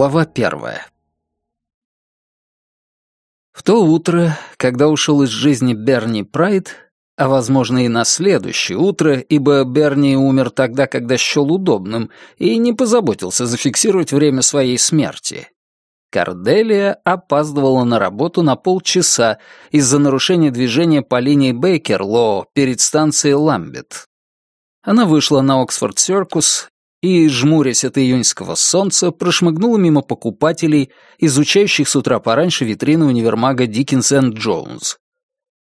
Глава первая. В то утро, когда ушел из жизни Берни Прайд, а, возможно, и на следующее утро, ибо Берни умер тогда, когда счел удобным, и не позаботился зафиксировать время своей смерти. Карделия опаздывала на работу на полчаса из-за нарушения движения по линии Бейкерлоу перед станцией Ламбет. Она вышла на Оксфорд-Серкус и, жмурясь от июньского солнца, прошмыгнула мимо покупателей, изучающих с утра пораньше витрины универмага Диккенс энд Джонс.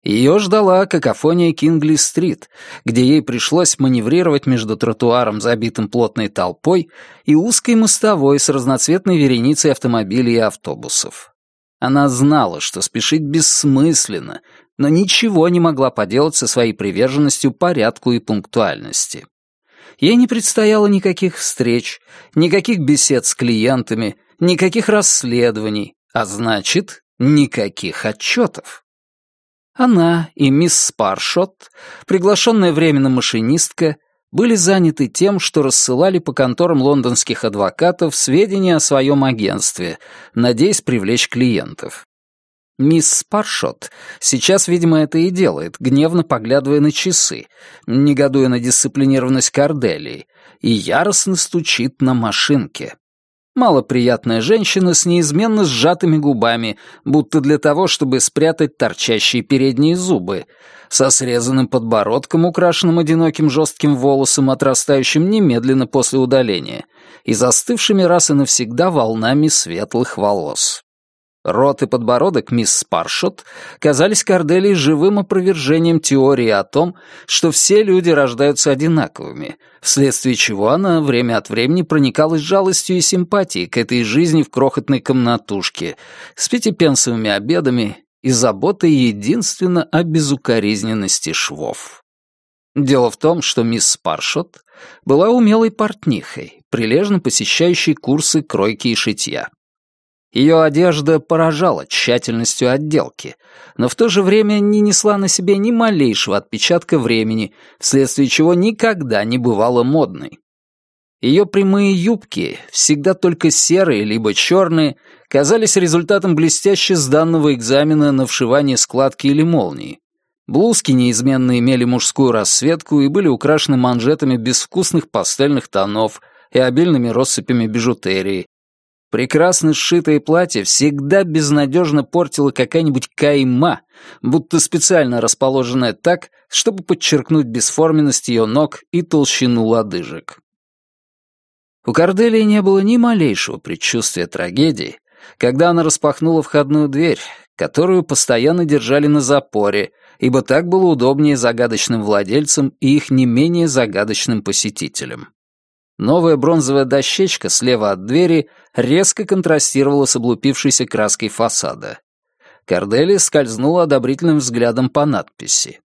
Ее ждала какофония Кингли-стрит, где ей пришлось маневрировать между тротуаром, забитым плотной толпой, и узкой мостовой с разноцветной вереницей автомобилей и автобусов. Она знала, что спешить бессмысленно, но ничего не могла поделать со своей приверженностью порядку и пунктуальности. Ей не предстояло никаких встреч, никаких бесед с клиентами, никаких расследований, а значит, никаких отчетов. Она и мисс Спаршот, приглашенная временно машинистка, были заняты тем, что рассылали по конторам лондонских адвокатов сведения о своем агентстве, надеясь привлечь клиентов. Мисс Спаршот сейчас, видимо, это и делает, гневно поглядывая на часы, негодуя на дисциплинированность Корделии, и яростно стучит на машинке. Малоприятная женщина с неизменно сжатыми губами, будто для того, чтобы спрятать торчащие передние зубы, со срезанным подбородком, украшенным одиноким жестким волосом, отрастающим немедленно после удаления, и застывшими раз и навсегда волнами светлых волос. Рот и подбородок мисс Спаршот казались Корделии живым опровержением теории о том, что все люди рождаются одинаковыми, вследствие чего она время от времени проникалась жалостью и симпатией к этой жизни в крохотной комнатушке с пятипенсовыми обедами и заботой единственно о безукоризненности швов. Дело в том, что мисс Спаршот была умелой портнихой, прилежно посещающей курсы кройки и шитья. Ее одежда поражала тщательностью отделки, но в то же время не несла на себе ни малейшего отпечатка времени, вследствие чего никогда не бывала модной. Ее прямые юбки, всегда только серые либо черные, казались результатом блестяще сданного экзамена на вшивание складки или молнии. Блузки неизменно имели мужскую расцветку и были украшены манжетами безвкусных пастельных тонов и обильными россыпями бижутерии, Прекрасно сшитое платье всегда безнадежно портила какая-нибудь кайма, будто специально расположенная так, чтобы подчеркнуть бесформенность ее ног и толщину лодыжек. У Корделии не было ни малейшего предчувствия трагедии, когда она распахнула входную дверь, которую постоянно держали на запоре, ибо так было удобнее загадочным владельцам и их не менее загадочным посетителям. Новая бронзовая дощечка слева от двери резко контрастировала с облупившейся краской фасада. Кордели скользнула одобрительным взглядом по надписи.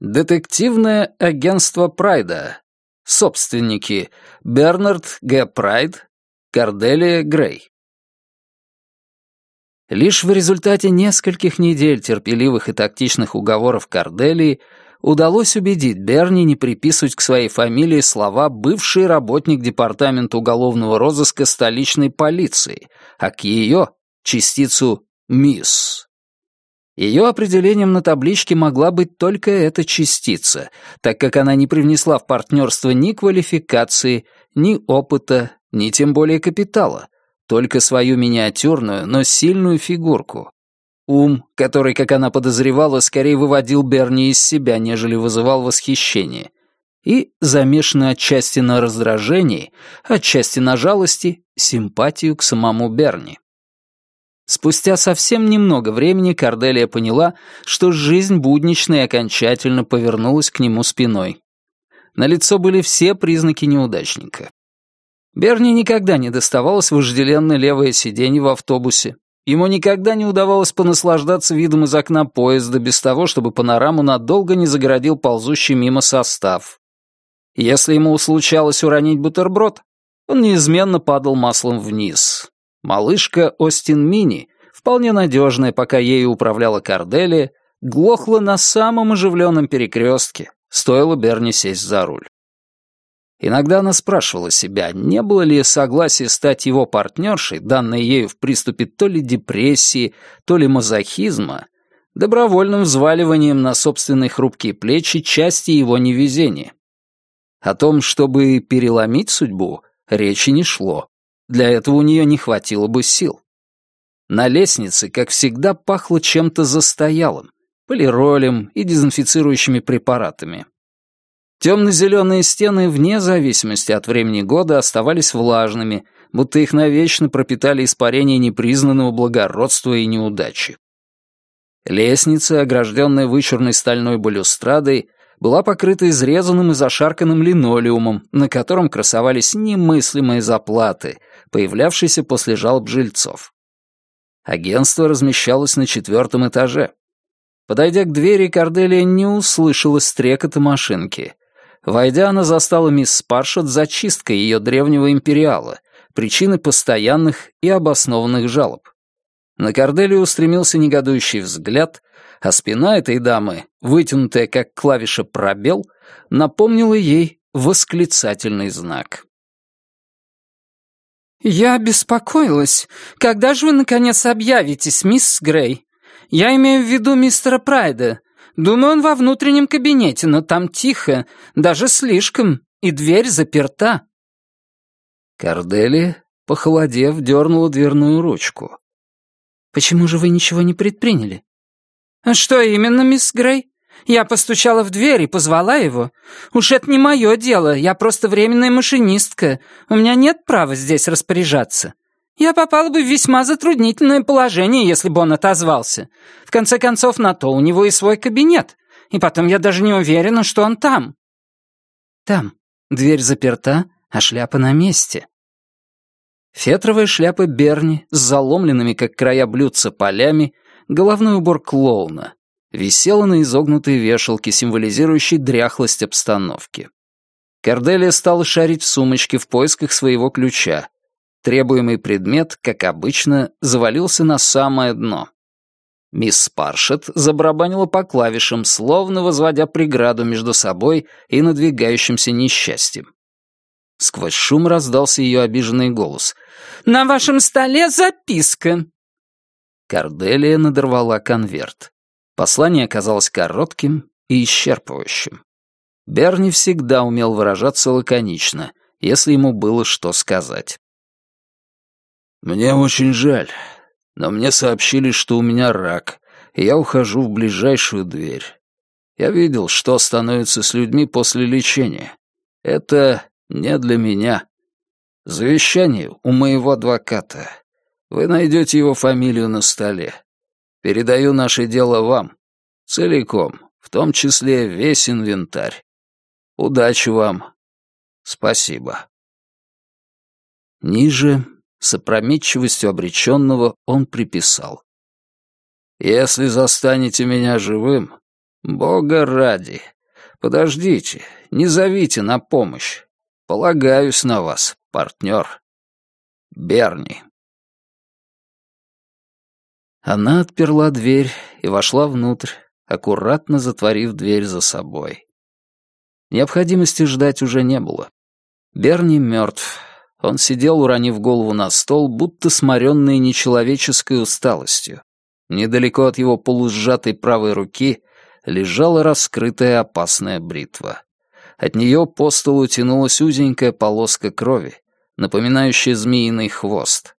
«Детективное агентство Прайда. Собственники Бернард Г. Прайд, Корделия Грей». Лишь в результате нескольких недель терпеливых и тактичных уговоров Корделии удалось убедить Берни не приписывать к своей фамилии слова «бывший работник департамента уголовного розыска столичной полиции», а к ее — частицу «мисс». Ее определением на табличке могла быть только эта частица, так как она не привнесла в партнерство ни квалификации, ни опыта, ни тем более капитала, только свою миниатюрную, но сильную фигурку, Ум, который, как она подозревала, скорее выводил Берни из себя, нежели вызывал восхищение. И, замешанный отчасти на раздражении, отчасти на жалости, симпатию к самому Берни. Спустя совсем немного времени Корделия поняла, что жизнь будничная окончательно повернулась к нему спиной. На лицо были все признаки неудачника. Берни никогда не доставалось вожделенное левое сиденье в автобусе, Ему никогда не удавалось понаслаждаться видом из окна поезда без того, чтобы панораму надолго не загородил ползущий мимо состав. Если ему случалось уронить бутерброд, он неизменно падал маслом вниз. Малышка Остин Мини, вполне надежная, пока ею управляла Корделия, глохла на самом оживленном перекрестке, стоило Берни сесть за руль. Иногда она спрашивала себя, не было ли согласие стать его партнершей, данной ею в приступе то ли депрессии, то ли мазохизма, добровольным взваливанием на собственные хрупкие плечи части его невезения. О том, чтобы переломить судьбу, речи не шло. Для этого у нее не хватило бы сил. На лестнице, как всегда, пахло чем-то застоялым, полиролем и дезинфицирующими препаратами. Темно-зеленые стены, вне зависимости от времени года, оставались влажными, будто их навечно пропитали испарение непризнанного благородства и неудачи. Лестница, огражденная вычурной стальной балюстрадой, была покрыта изрезанным и зашарканным линолеумом, на котором красовались немыслимые заплаты, появлявшиеся после жалоб жильцов. Агентство размещалось на четвертом этаже. Подойдя к двери, Корделия не услышала стрекота машинки. Войдя, она застала мисс Спаршот за чисткой ее древнего империала, причины постоянных и обоснованных жалоб. На Корделию устремился негодующий взгляд, а спина этой дамы, вытянутая как клавиша «пробел», напомнила ей восклицательный знак. «Я беспокоилась. Когда же вы, наконец, объявитесь, мисс Грей? Я имею в виду мистера Прайда. Думаю, он во внутреннем кабинете, но там тихо, даже слишком, и дверь заперта». Кордели, похолодев, дернула дверную ручку. «Почему же вы ничего не предприняли?» «А «Что именно, мисс Грей? Я постучала в дверь и позвала его. Уж это не мое дело, я просто временная машинистка. У меня нет права здесь распоряжаться. Я попала бы в весьма затруднительное положение, если бы он отозвался. В конце концов, на то у него и свой кабинет. И потом я даже не уверена, что он там». «Там. Дверь заперта, а шляпа на месте». Фетровая шляпа Берни с заломленными, как края блюдца, полями — головной убор клоуна, висела на изогнутой вешалке, символизирующей дряхлость обстановки. Корделия стала шарить в сумочке в поисках своего ключа. Требуемый предмет, как обычно, завалился на самое дно. Мисс Спаршет забарабанила по клавишам, словно возводя преграду между собой и надвигающимся несчастьем. Сквозь шум раздался ее обиженный голос. «На вашем столе записка. Корделия надорвала конверт. Послание оказалось коротким и исчерпывающим. Берни всегда умел выражаться лаконично, если ему было что сказать. «Мне очень жаль, но мне сообщили, что у меня рак, и я ухожу в ближайшую дверь. Я видел, что становится с людьми после лечения. Это не для меня. Завещание у моего адвоката. Вы найдете его фамилию на столе. Передаю наше дело вам. Целиком, в том числе весь инвентарь. Удачи вам. Спасибо. Ниже, с опрометчивостью обреченного, он приписал. «Если застанете меня живым, Бога ради, подождите, не зовите на помощь. Полагаюсь на вас, партнер. Берни». Она отперла дверь и вошла внутрь, аккуратно затворив дверь за собой. Необходимости ждать уже не было. Берни мертв. Он сидел, уронив голову на стол, будто сморенный нечеловеческой усталостью. Недалеко от его полусжатой правой руки лежала раскрытая опасная бритва. От нее по столу тянулась узенькая полоска крови, напоминающая змеиный хвост.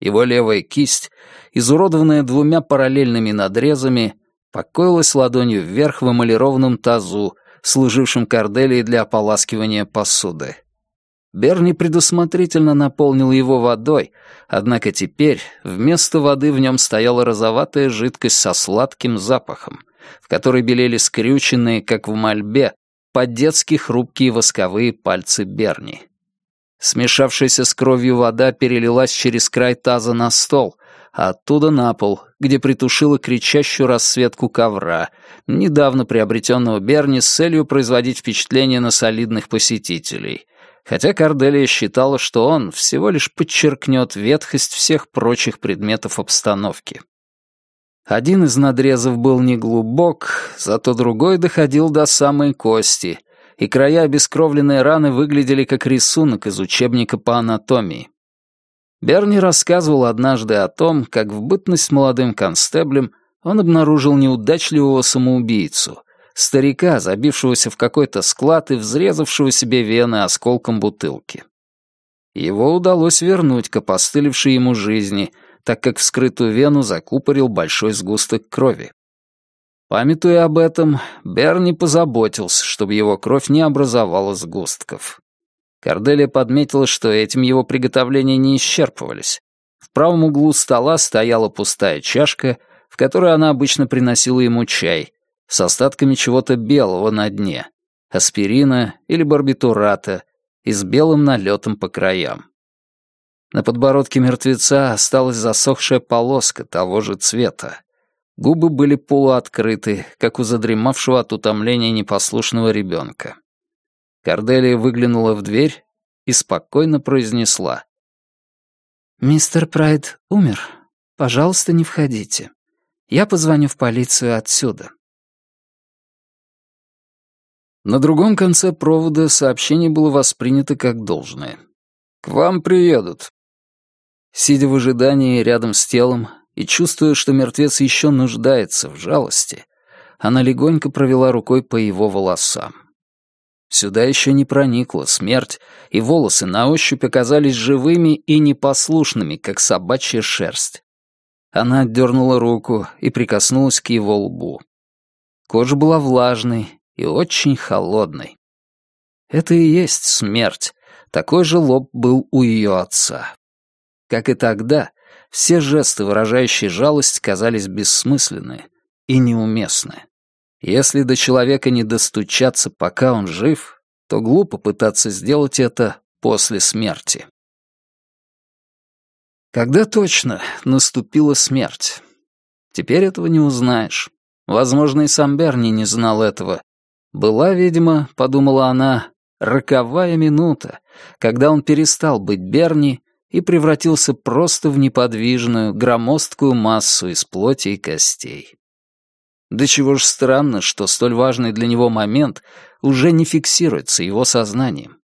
Его левая кисть, изуродованная двумя параллельными надрезами, покоилась ладонью вверх в эмалированном тазу, служившем корделией для ополаскивания посуды. Берни предусмотрительно наполнил его водой, однако теперь вместо воды в нем стояла розоватая жидкость со сладким запахом, в которой белели скрюченные, как в мольбе, по-детски хрупкие восковые пальцы Берни. Смешавшаяся с кровью вода перелилась через край таза на стол, а оттуда на пол, где притушила кричащую расцветку ковра, недавно приобретенного Берни с целью производить впечатление на солидных посетителей. Хотя Корделия считала, что он всего лишь подчеркнет ветхость всех прочих предметов обстановки. Один из надрезов был неглубок, зато другой доходил до самой кости — и края обескровленной раны выглядели как рисунок из учебника по анатомии. Берни рассказывал однажды о том, как в бытность молодым констеблем он обнаружил неудачливого самоубийцу, старика, забившегося в какой-то склад и взрезавшего себе вены осколком бутылки. Его удалось вернуть к опостылевшей ему жизни, так как вскрытую вену закупорил большой сгусток крови. Памятуя об этом, Берни позаботился, чтобы его кровь не образовала сгустков. Корделия подметила, что этим его приготовления не исчерпывались. В правом углу стола стояла пустая чашка, в которой она обычно приносила ему чай, с остатками чего-то белого на дне, аспирина или барбитурата, и с белым налетом по краям. На подбородке мертвеца осталась засохшая полоска того же цвета. Губы были полуоткрыты, как у задремавшего от утомления непослушного ребенка. Корделия выглянула в дверь и спокойно произнесла. «Мистер Прайд умер. Пожалуйста, не входите. Я позвоню в полицию отсюда». На другом конце провода сообщение было воспринято как должное. «К вам приедут». Сидя в ожидании рядом с телом и чувствуя, что мертвец еще нуждается в жалости, она легонько провела рукой по его волосам. Сюда еще не проникла смерть, и волосы на ощупь оказались живыми и непослушными, как собачья шерсть. Она отдернула руку и прикоснулась к его лбу. Кожа была влажной, и очень холодной. Это и есть смерть. Такой же лоб был у ее отца. Как и тогда, все жесты, выражающие жалость, казались бессмысленны и неуместны. Если до человека не достучаться, пока он жив, то глупо пытаться сделать это после смерти. Когда точно наступила смерть? Теперь этого не узнаешь. Возможно, и сам Берни не знал этого, была, видимо, подумала она, роковая минута, когда он перестал быть Берни и превратился просто в неподвижную, громоздкую массу из плоти и костей. Да чего ж странно, что столь важный для него момент уже не фиксируется его сознанием.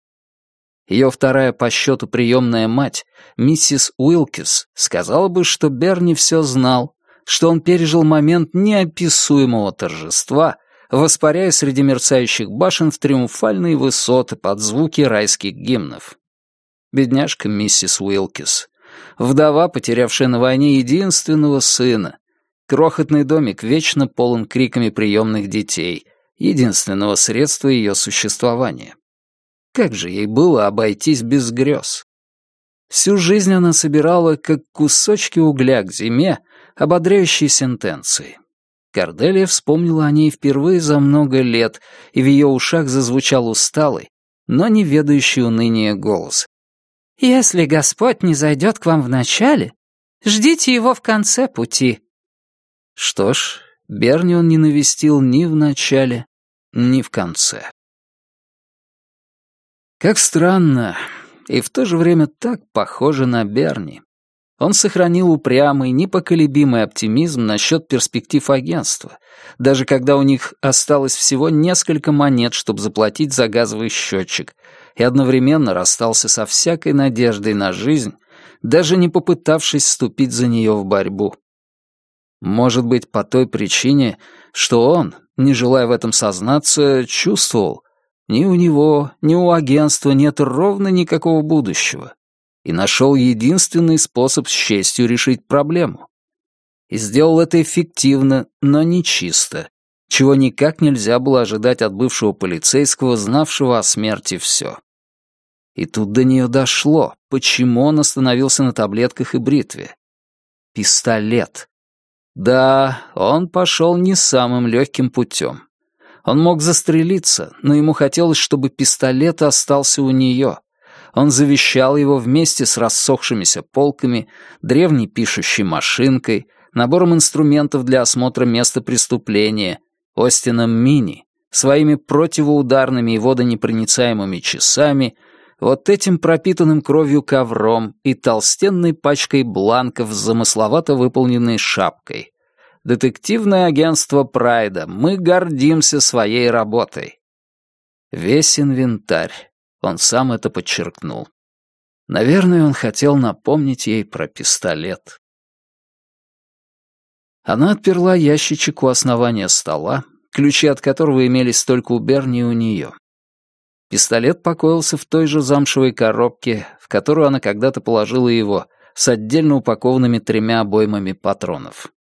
Ее вторая по счету приемная мать, миссис Уилкис, сказала бы, что Берни все знал, что он пережил момент неописуемого торжества, воспаряя среди мерцающих башен в триумфальные высоты под звуки райских гимнов. Бедняжка миссис Уилкис. Вдова, потерявшая на войне единственного сына. Крохотный домик вечно полон криками приемных детей, единственного средства ее существования. Как же ей было обойтись без грез? Всю жизнь она собирала, как кусочки угля к зиме, ободряющие сентенции. Корделия вспомнила о ней впервые за много лет, и в ее ушах зазвучал усталый, но не ведающий уныния голос. «Если Господь не зайдет к вам в начале, ждите его в конце пути». Что ж, Берни он не навестил ни в начале, ни в конце. Как странно, и в то же время так похоже на Берни. Он сохранил упрямый, непоколебимый оптимизм насчет перспектив агентства, даже когда у них осталось всего несколько монет, чтобы заплатить за газовый счетчик, и одновременно расстался со всякой надеждой на жизнь, даже не попытавшись вступить за нее в борьбу. Может быть, по той причине, что он, не желая в этом сознаться, чувствовал, ни у него, ни у агентства нет ровно никакого будущего, и нашел единственный способ с честью решить проблему. И сделал это эффективно, но не чисто, чего никак нельзя было ожидать от бывшего полицейского, знавшего о смерти все. И тут до нее дошло, почему он остановился на таблетках и бритве. Пистолет. Да, он пошел не самым легким путем. Он мог застрелиться, но ему хотелось, чтобы пистолет остался у нее, он завещал его вместе с рассохшимися полками, древней пишущей машинкой, набором инструментов для осмотра места преступления, Остином Мини, своими противоударными и водонепроницаемыми часами, вот этим пропитанным кровью ковром и толстенной пачкой бланков с замысловато выполненной шапкой. Детективное агентство Прайда, мы гордимся своей работой. Весь инвентарь. Он сам это подчеркнул. Наверное, он хотел напомнить ей про пистолет. Она отперла ящичек у основания стола, ключи от которого имелись только у Берни и у нее. Пистолет покоился в той же замшевой коробке, в которую она когда-то положила его, с отдельно упакованными тремя обоймами патронов.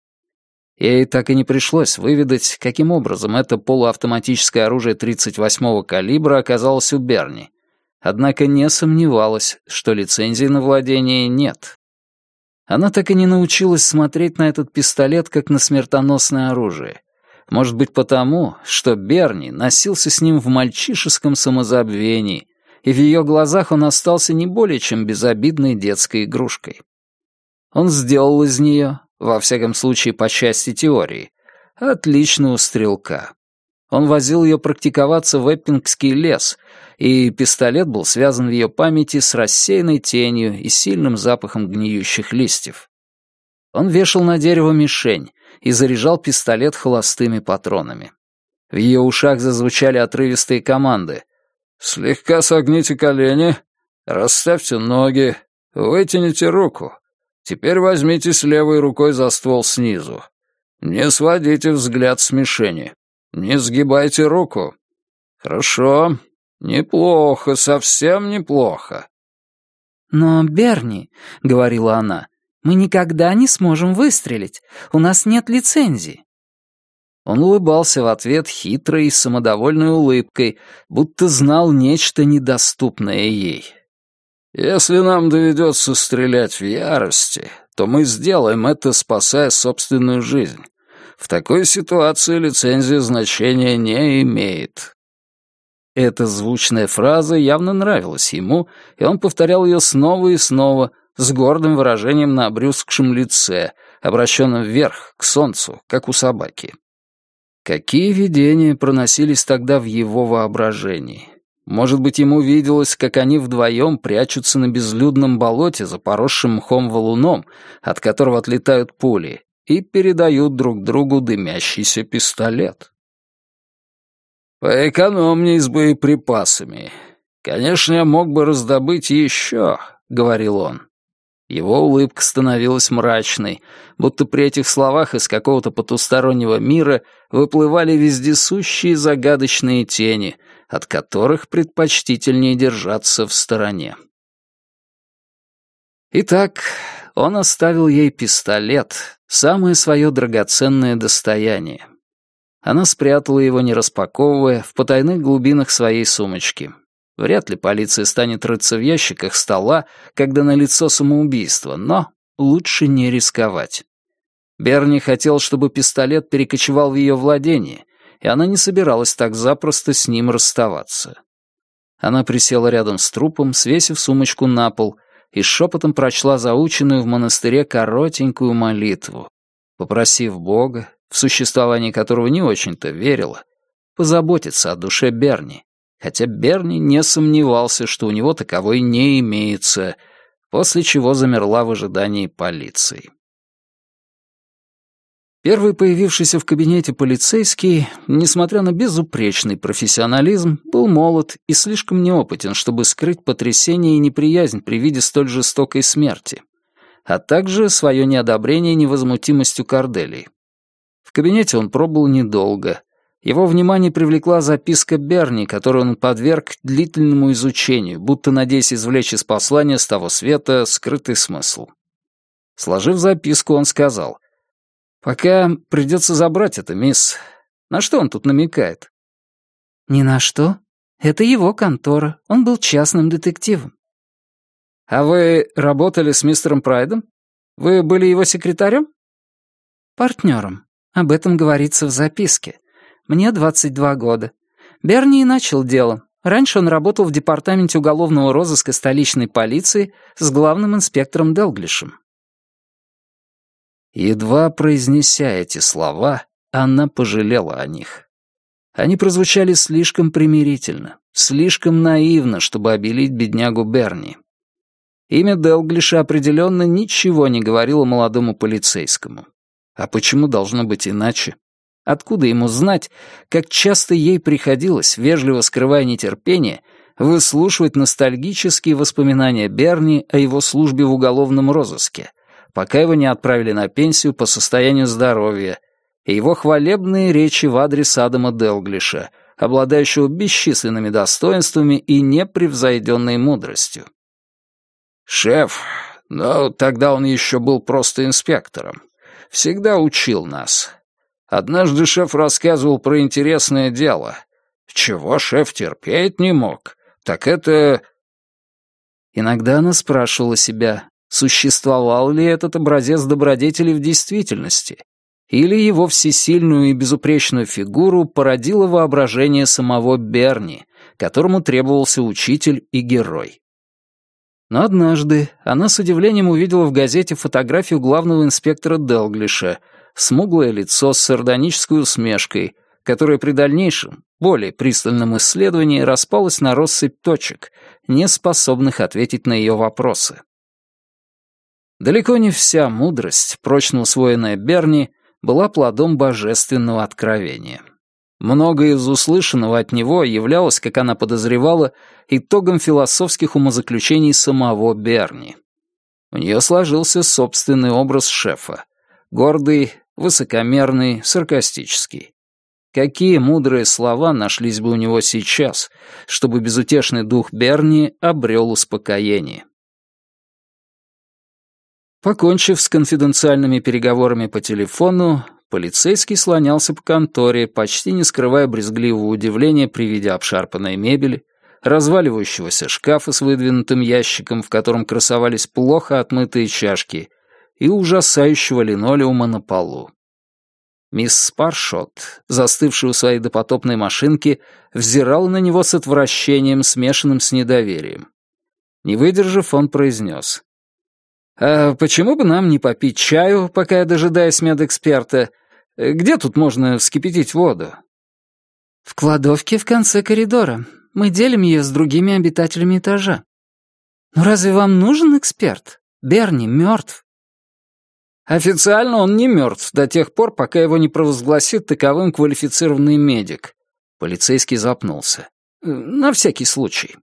Ей так и не пришлось выведать, каким образом это полуавтоматическое оружие 38-го калибра оказалось у Берни. Однако не сомневалась, что лицензии на владение нет. Она так и не научилась смотреть на этот пистолет как на смертоносное оружие. Может быть потому, что Берни носился с ним в мальчишеском самозабвении, и в ее глазах он остался не более чем безобидной детской игрушкой. Он сделал из нее, во всяком случае по части теории, отличного стрелка. Он возил ее практиковаться в Эппингский лес, и пистолет был связан в ее памяти с рассеянной тенью и сильным запахом гниющих листьев. Он вешал на дерево мишень и заряжал пистолет холостыми патронами. В ее ушах зазвучали отрывистые команды. «Слегка согните колени, расставьте ноги, вытяните руку. Теперь возьмитесь левой рукой за ствол снизу. Не сводите взгляд с мишени. Не сгибайте руку. Хорошо. Неплохо, совсем неплохо. «Но, Берни», — говорила она, — «мы никогда не сможем выстрелить. У нас нет лицензии». Он улыбался в ответ хитрой и самодовольной улыбкой, будто знал нечто недоступное ей. «Если нам доведется стрелять в ярости, то мы сделаем это, спасая собственную жизнь. В такой ситуации лицензия значения не имеет». Эта звучная фраза явно нравилась ему, и он повторял ее снова и снова, с гордым выражением на обрюзгшем лице, обращенном вверх, к солнцу, как у собаки. Какие видения проносились тогда в его воображении? Может быть, ему виделось, как они вдвоем прячутся на безлюдном болоте за поросшим мхом валуном, от которого отлетают пули, и передают друг другу дымящийся пистолет. «Поэкономнее с боеприпасами. Конечно, я мог бы раздобыть еще», — говорил он. Его улыбка становилась мрачной, будто при этих словах из какого-то потустороннего мира выплывали вездесущие загадочные тени, от которых предпочтительнее держаться в стороне. Итак, он оставил ей пистолет, самое свое драгоценное достояние. Она спрятала его, не распаковывая, в потайных глубинах своей сумочки. Вряд ли полиция станет рыться в ящиках стола, когда налицо самоубийство, но лучше не рисковать. Берни хотел, чтобы пистолет перекочевал в ее владение, и она не собиралась так запросто с ним расставаться. Она присела рядом с трупом, свесив сумочку на пол, и шепотом прочла заученную в монастыре коротенькую молитву, попросив Бога, в существование которого не очень-то верила, позаботиться о душе Берни, хотя Берни не сомневался, что у него таковой не имеется, после чего замерла в ожидании полиции. Первый появившийся в кабинете полицейский, несмотря на безупречный профессионализм, был молод и слишком неопытен, чтобы скрыть потрясение и неприязнь при виде столь жестокой смерти, а также свое неодобрение невозмутимостью Корделии. В кабинете он пробыл недолго, его внимание привлекла записка Берни, которую он подверг длительному изучению, будто надеясь извлечь из послания с того света скрытый смысл. Сложив записку, он сказал, «Пока придется забрать это, мисс. На что он тут намекает?» «Ни на что. Это его контора. Он был частным детективом». «А вы работали с мистером Прайдом? Вы были его секретарем?» «Партнером. Об этом говорится в записке. Мне 22 года. Берни и начал дело. Раньше он работал в департаменте уголовного розыска столичной полиции с главным инспектором Делглишем. Едва произнеся эти слова, она пожалела о них. Они прозвучали слишком примирительно, слишком наивно, чтобы обелить беднягу Берни. Имя Делглиша определенно ничего не говорило молодому полицейскому. А почему должно быть иначе? Откуда ему знать, как часто ей приходилось, вежливо скрывая нетерпение, выслушивать ностальгические воспоминания Берни о его службе в уголовном розыске, пока его не отправили на пенсию по состоянию здоровья, и его хвалебные речи в адрес Адама Делглиша, обладающего бесчисленными достоинствами и непревзойденной мудростью. «Шеф, но тогда он еще был просто инспектором. Всегда учил нас. Однажды шеф рассказывал про интересное дело. Чего шеф терпеть не мог, так это... Иногда она спрашивала себя, существовал ли этот образец добродетели в действительности, или его всесильную и безупречную фигуру породило воображение самого Берни, которому требовался учитель и герой. Но однажды она с удивлением увидела в газете фотографию главного инспектора Делглиша — смуглое лицо с сардонической усмешкой, которое при дальнейшем, более пристальном исследовании распалось на россыпь точек, не способных ответить на ее вопросы. Далеко не вся мудрость, прочно усвоенная Берни, была плодом божественного откровения. Многое из услышанного от него являлось, как она подозревала, итогом философских умозаключений самого Берни. У нее сложился собственный образ шефа. Гордый, высокомерный, саркастический. Какие мудрые слова нашлись бы у него сейчас, чтобы безутешный дух Берни обрел успокоение. Покончив с конфиденциальными переговорами по телефону, полицейский слонялся по конторе, почти не скрывая брезгливого удивления при виде обшарпанной мебели, разваливающегося шкафа с выдвинутым ящиком, в котором красовались плохо отмытые чашки, и ужасающего линолеума на полу. Мисс Спаршот, застывшая у своей допотопной машинки, взирала на него с отвращением, смешанным с недоверием. Не выдержав, он произнес. «А почему бы нам не попить чаю, пока я дожидаюсь медэксперта? Где тут можно вскипятить воду?» «В кладовке в конце коридора. Мы делим ее с другими обитателями этажа». «Но разве вам нужен эксперт? Берни мертв. Официально он не мертв до тех пор, пока его не провозгласит таковым квалифицированный медик. Полицейский запнулся. «Э, на всякий случай.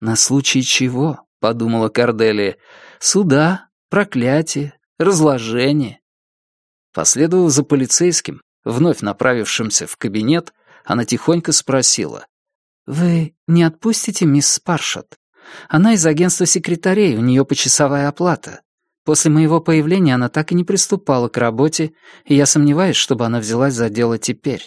На случай чего? подумала Корделия. Суда, проклятие, разложение. Последовав за полицейским, вновь направившимся в кабинет, она тихонько спросила. «Вы не отпустите мисс Спаршот? Она из агентства секретарей, у нее почасовая оплата. После моего появления она так и не приступала к работе, и я сомневаюсь, чтобы она взялась за дело теперь.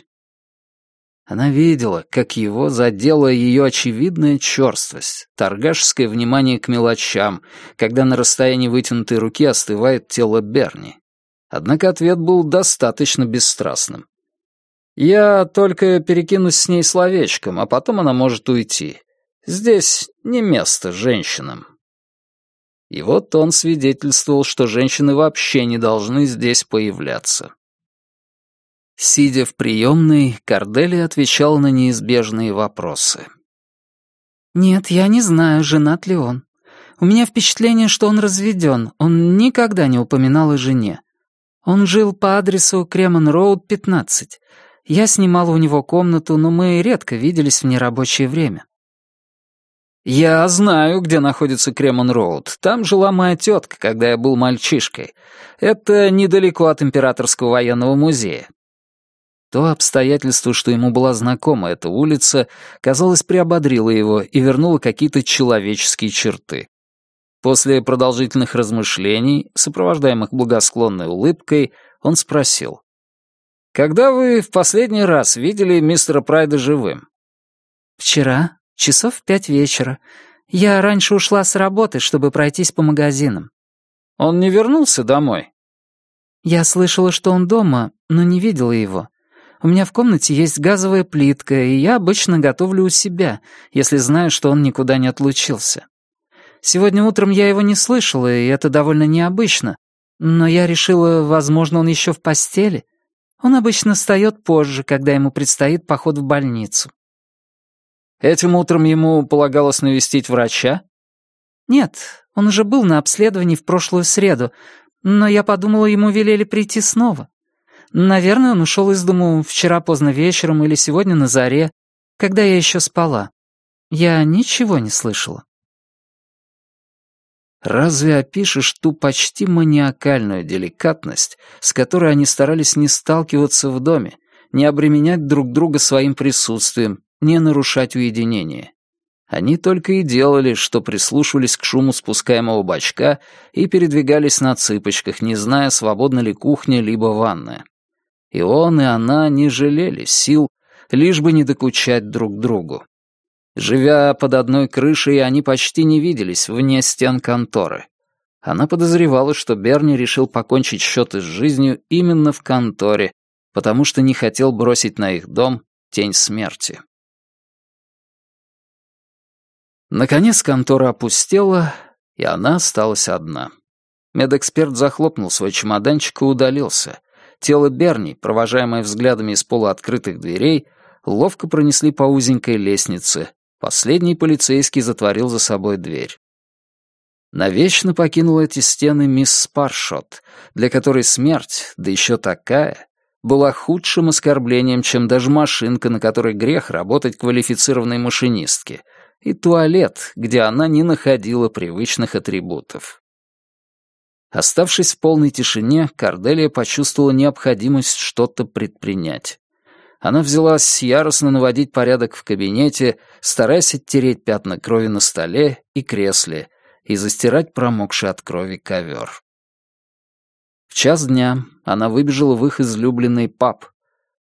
Она видела, как его задела ее очевидная черствость, торгашеское внимание к мелочам, когда на расстоянии вытянутой руки остывает тело Берни. Однако ответ был достаточно бесстрастным. «Я только перекинусь с ней словечком, а потом она может уйти. Здесь не место женщинам». И вот он свидетельствовал, что женщины вообще не должны здесь появляться. Сидя в приемной, Кардели отвечал на неизбежные вопросы. «Нет, я не знаю, женат ли он. У меня впечатление, что он разведен. Он никогда не упоминал о жене. Он жил по адресу Кремон-Роуд, 15. Я снимала у него комнату, но мы редко виделись в нерабочее время. «Я знаю, где находится Кремон-Роуд. Там жила моя тетка, когда я был мальчишкой. Это недалеко от Императорского военного музея». То обстоятельство, что ему была знакома эта улица, казалось, приободрило его и вернуло какие-то человеческие черты. После продолжительных размышлений, сопровождаемых благосклонной улыбкой, он спросил. «Когда вы в последний раз видели мистера Прайда живым?» «Вчера, Часов в пять вечера. Я раньше ушла с работы, чтобы пройтись по магазинам. Он не вернулся домой? Я слышала, что он дома, но не видела его. У меня в комнате есть газовая плитка, и я обычно готовлю у себя, если знаю, что он никуда не отлучился. Сегодня утром я его не слышала, и это довольно необычно. Но я решила, возможно, он еще в постели. Он обычно встает позже, когда ему предстоит поход в больницу. Этим утром ему полагалось навестить врача? Нет, он уже был на обследовании в прошлую среду, но я подумала, ему велели прийти снова. Наверное, он ушел из дому вчера поздно вечером или сегодня на заре, когда я еще спала. Я ничего не слышала. Разве опишешь ту почти маниакальную деликатность, с которой они старались не сталкиваться в доме, не обременять друг друга своим присутствием, не нарушать уединение? Они только и делали, что прислушивались к шуму спускаемого бачка и передвигались на цыпочках, не зная, свободна ли кухня либо ванная. И он, и она не жалели сил, лишь бы не докучать друг другу. Живя под одной крышей, они почти не виделись вне стен конторы. Она подозревала, что Берни решил покончить счеты с жизнью именно в конторе, потому что не хотел бросить на их дом тень смерти. Наконец контора опустела, и она осталась одна. Медэксперт захлопнул свой чемоданчик и удалился. Тело Берни, провожаемое взглядами из полуоткрытых дверей, ловко пронесли по узенькой лестнице, Последний полицейский затворил за собой дверь. Навечно покинула эти стены мисс Спаршот, для которой смерть, да еще такая, была худшим оскорблением, чем даже машинка, на которой грех работать квалифицированной машинистке, и туалет, где она не находила привычных атрибутов. Оставшись в полной тишине, Корделия почувствовала необходимость что-то предпринять. Она взялась яростно наводить порядок в кабинете, стараясь оттереть пятна крови на столе и кресле и застирать промокший от крови ковер. В час дня она выбежала в их излюбленный паб.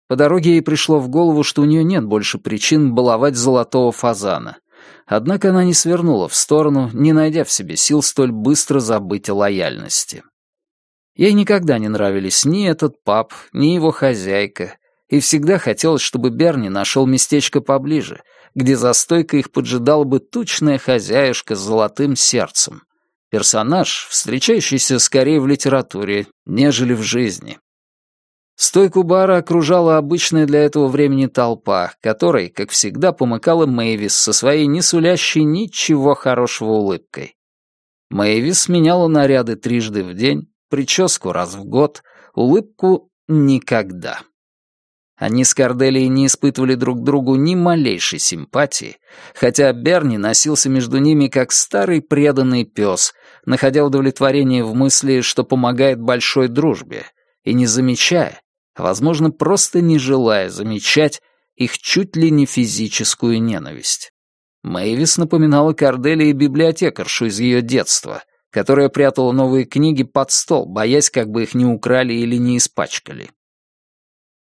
По дороге ей пришло в голову, что у нее нет больше причин баловать золотого фазана. Однако она не свернула в сторону, не найдя в себе сил столь быстро забыть о лояльности. Ей никогда не нравились ни этот паб, ни его хозяйка, и всегда хотелось, чтобы Берни нашел местечко поближе, где за стойкой их поджидала бы тучная хозяюшка с золотым сердцем. Персонаж, встречающийся скорее в литературе, нежели в жизни. Стойку бара окружала обычная для этого времени толпа, которой, как всегда, помыкала Мэйвис со своей не сулящей ничего хорошего улыбкой. Мэйвис меняла наряды трижды в день, прическу раз в год, улыбку — никогда. Они с Корделией не испытывали друг другу ни малейшей симпатии, хотя Берни носился между ними как старый преданный пес, находя удовлетворение в мысли, что помогает большой дружбе, и не замечая, возможно, просто не желая замечать их чуть ли не физическую ненависть. Мэйвис напоминала Корделии библиотекаршу из ее детства, которая прятала новые книги под стол, боясь, как бы их не украли или не испачкали.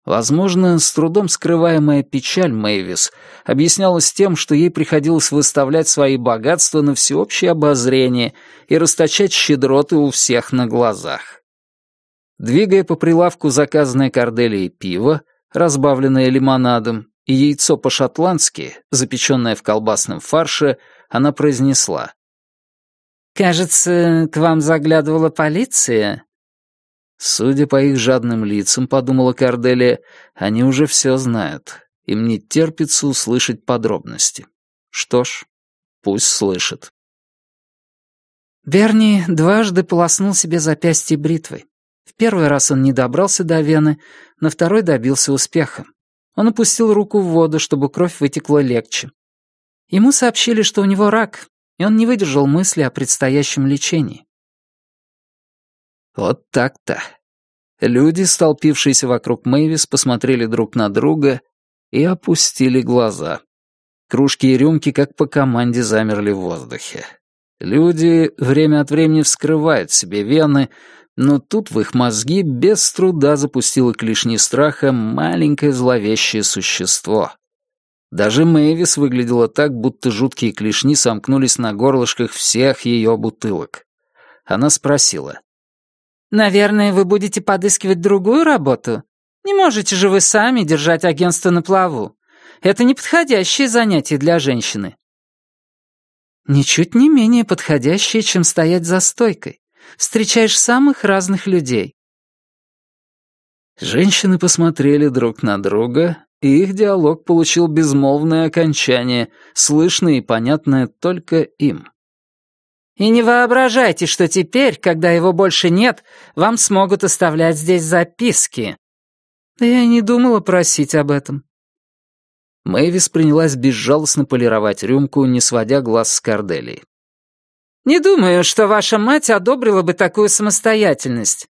Возможно, с трудом скрываемая печаль Мэйвис объяснялась тем, что ей приходилось выставлять свои богатства на всеобщее обозрение и расточать щедроты у всех на глазах. Двигая по прилавку заказанное корделией пиво, разбавленное лимонадом, и яйцо по-шотландски, запеченное в колбасном фарше, она произнесла. «Кажется, к вам заглядывала полиция?» Судя по их жадным лицам, подумала Корделия, они уже все знают. Им не терпится услышать подробности. Что ж, пусть слышат. Берни дважды полоснул себе запястье бритвой. Первый раз он не добрался до вены, на второй добился успеха. Он опустил руку в воду, чтобы кровь вытекла легче. Ему сообщили, что у него рак, и он не выдержал мысли о предстоящем лечении. Вот так-то. Люди, столпившиеся вокруг Мэйвис, посмотрели друг на друга и опустили глаза. Кружки и рюмки, как по команде, замерли в воздухе. Люди время от времени вскрывают себе вены, но тут в их мозги без труда запустило клешни страха маленькое зловещее существо. Даже Мэйвис выглядела так, будто жуткие клешни сомкнулись на горлышках всех ее бутылок. Она спросила. Наверное, вы будете подыскивать другую работу? Не можете же вы сами держать агентство на плаву. Это неподходящее занятие для женщины. Ничуть не менее подходящее, чем стоять за стойкой. Встречаешь самых разных людей. Женщины посмотрели друг на друга, и их диалог получил безмолвное окончание, слышное и понятное только им. И не воображайте, что теперь, когда его больше нет, вам смогут оставлять здесь записки. Да я и не думала просить об этом. Мэйвис принялась безжалостно полировать рюмку, не сводя глаз с Корделии. «Не думаю, что ваша мать одобрила бы такую самостоятельность».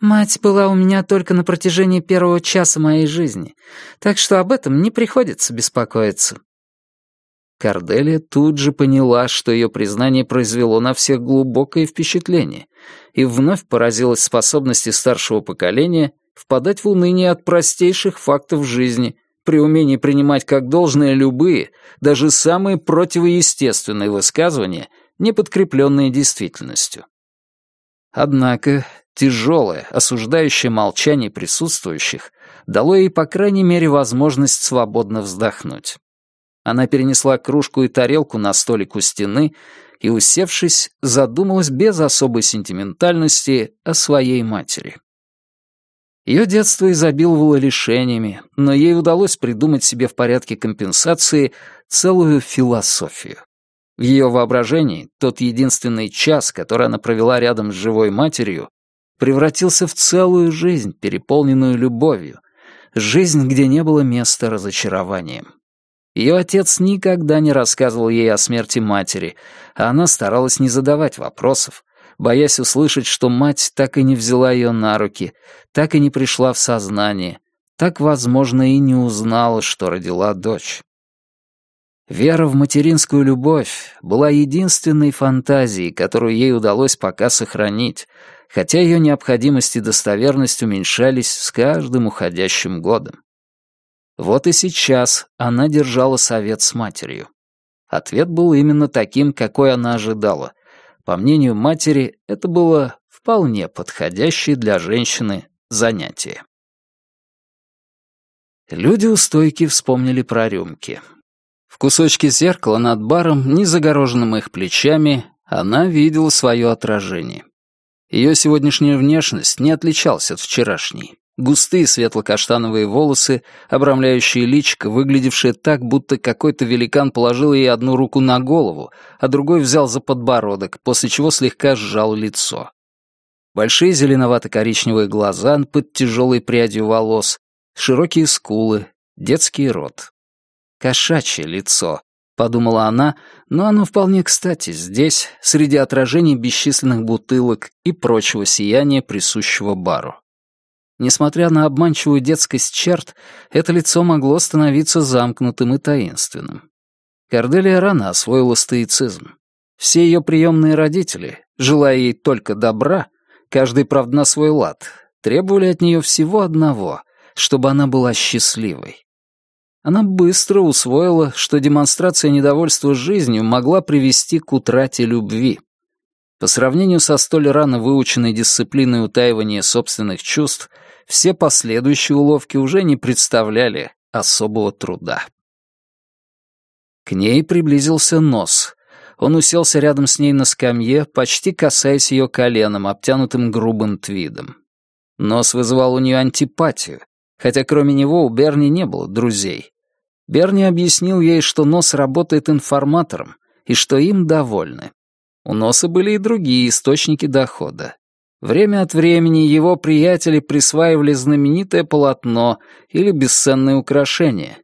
«Мать была у меня только на протяжении первого часа моей жизни, так что об этом не приходится беспокоиться». Корделия тут же поняла, что ее признание произвело на всех глубокое впечатление, и вновь поразилась способности старшего поколения впадать в уныние от простейших фактов жизни — при умении принимать как должное любые, даже самые противоестественные высказывания, не подкрепленные действительностью. Однако тяжелое, осуждающее молчание присутствующих дало ей, по крайней мере, возможность свободно вздохнуть. Она перенесла кружку и тарелку на столик у стены и, усевшись, задумалась без особой сентиментальности о своей матери. Ее детство изобиловало лишениями, но ей удалось придумать себе в порядке компенсации целую философию. В ее воображении тот единственный час, который она провела рядом с живой матерью, превратился в целую жизнь, переполненную любовью, жизнь, где не было места разочарованиям. Ее отец никогда не рассказывал ей о смерти матери, а она старалась не задавать вопросов, боясь услышать, что мать так и не взяла ее на руки, так и не пришла в сознание, так, возможно, и не узнала, что родила дочь. Вера в материнскую любовь была единственной фантазией, которую ей удалось пока сохранить, хотя ее необходимость и достоверность уменьшались с каждым уходящим годом. Вот и сейчас она держала совет с матерью. Ответ был именно таким, какой она ожидала, по мнению матери, это было вполне подходящее для женщины занятие. Люди у стойки вспомнили про рюмки. Кусочке зеркала над баром, не загороженным их плечами, она видела свое отражение. Ее сегодняшняя внешность не отличалась от вчерашней. Густые светло-каштановые волосы, обрамляющие личико, выглядевшие так, будто какой-то великан положил ей одну руку на голову, а другой взял за подбородок, после чего слегка сжал лицо. Большие зеленовато-коричневые глаза под тяжелой прядью волос, широкие скулы, детский рот. «Кошачье лицо», — подумала она, но оно вполне кстати здесь, среди отражений бесчисленных бутылок и прочего сияния, присущего бару. Несмотря на обманчивую детскость черт, это лицо могло становиться замкнутым и таинственным. Корделия рано освоила стоицизм. Все ее приемные родители, желая ей только добра, каждый, правда, на свой лад, требовали от нее всего одного, чтобы она была счастливой. Она быстро усвоила, что демонстрация недовольства жизнью могла привести к утрате любви. По сравнению со столь рано выученной дисциплиной утаивания собственных чувств, все последующие уловки уже не представляли особого труда. К ней приблизился нос. Он уселся рядом с ней на скамье, почти касаясь ее коленом, обтянутым грубым твидом. Нос вызывал у нее антипатию, хотя кроме него у Берни не было друзей. Берни объяснил ей, что Нос работает информатором и что им довольны. У Носа были и другие источники дохода. Время от времени его приятели присваивали знаменитое полотно или бесценное украшение.